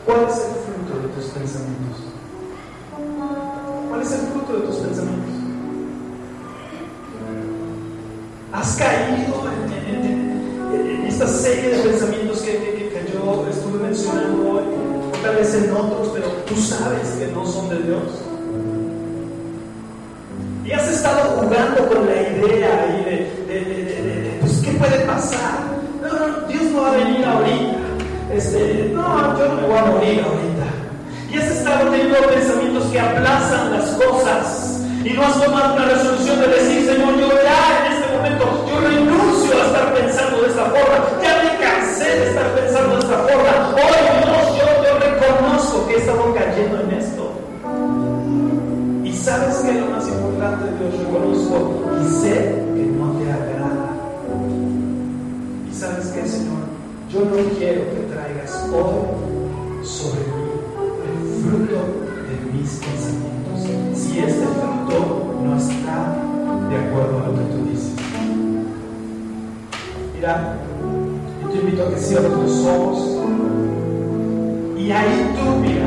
¿Cuál es el fruto de tus pensamientos? ¿Cuál es el fruto de tus pensamientos? ¿Has caído en, esta serie de pensamientos que mencionando hoy, tal vez en otros, pero tú sabes que no son de Dios. Y has estado jugando con la idea y de, pues, ¿qué puede pasar? No, no, Dios no va a venir ahorita. Este, no, yo no me voy a morir ahorita. Y has estado teniendo pensamientos que aplazan las cosas. Y no has tomado una resolución de decir, Señor, yo ya en este momento, yo renuncio a estar pensando de esta forma. Ya me cansé de estar pensando de esta forma. Hoy, Dios, yo, yo reconozco que he estado cayendo en esto. Y sabes que lo más importante, Dios, reconozco y sé que no te agrada. Y sabes que, Señor, yo no quiero que traigas hoy sobre mí el fruto de mis pensamientos. Si este fruto no está de acuerdo Mira, te invito a que cierres tus ojos. Y ahí tú, mira,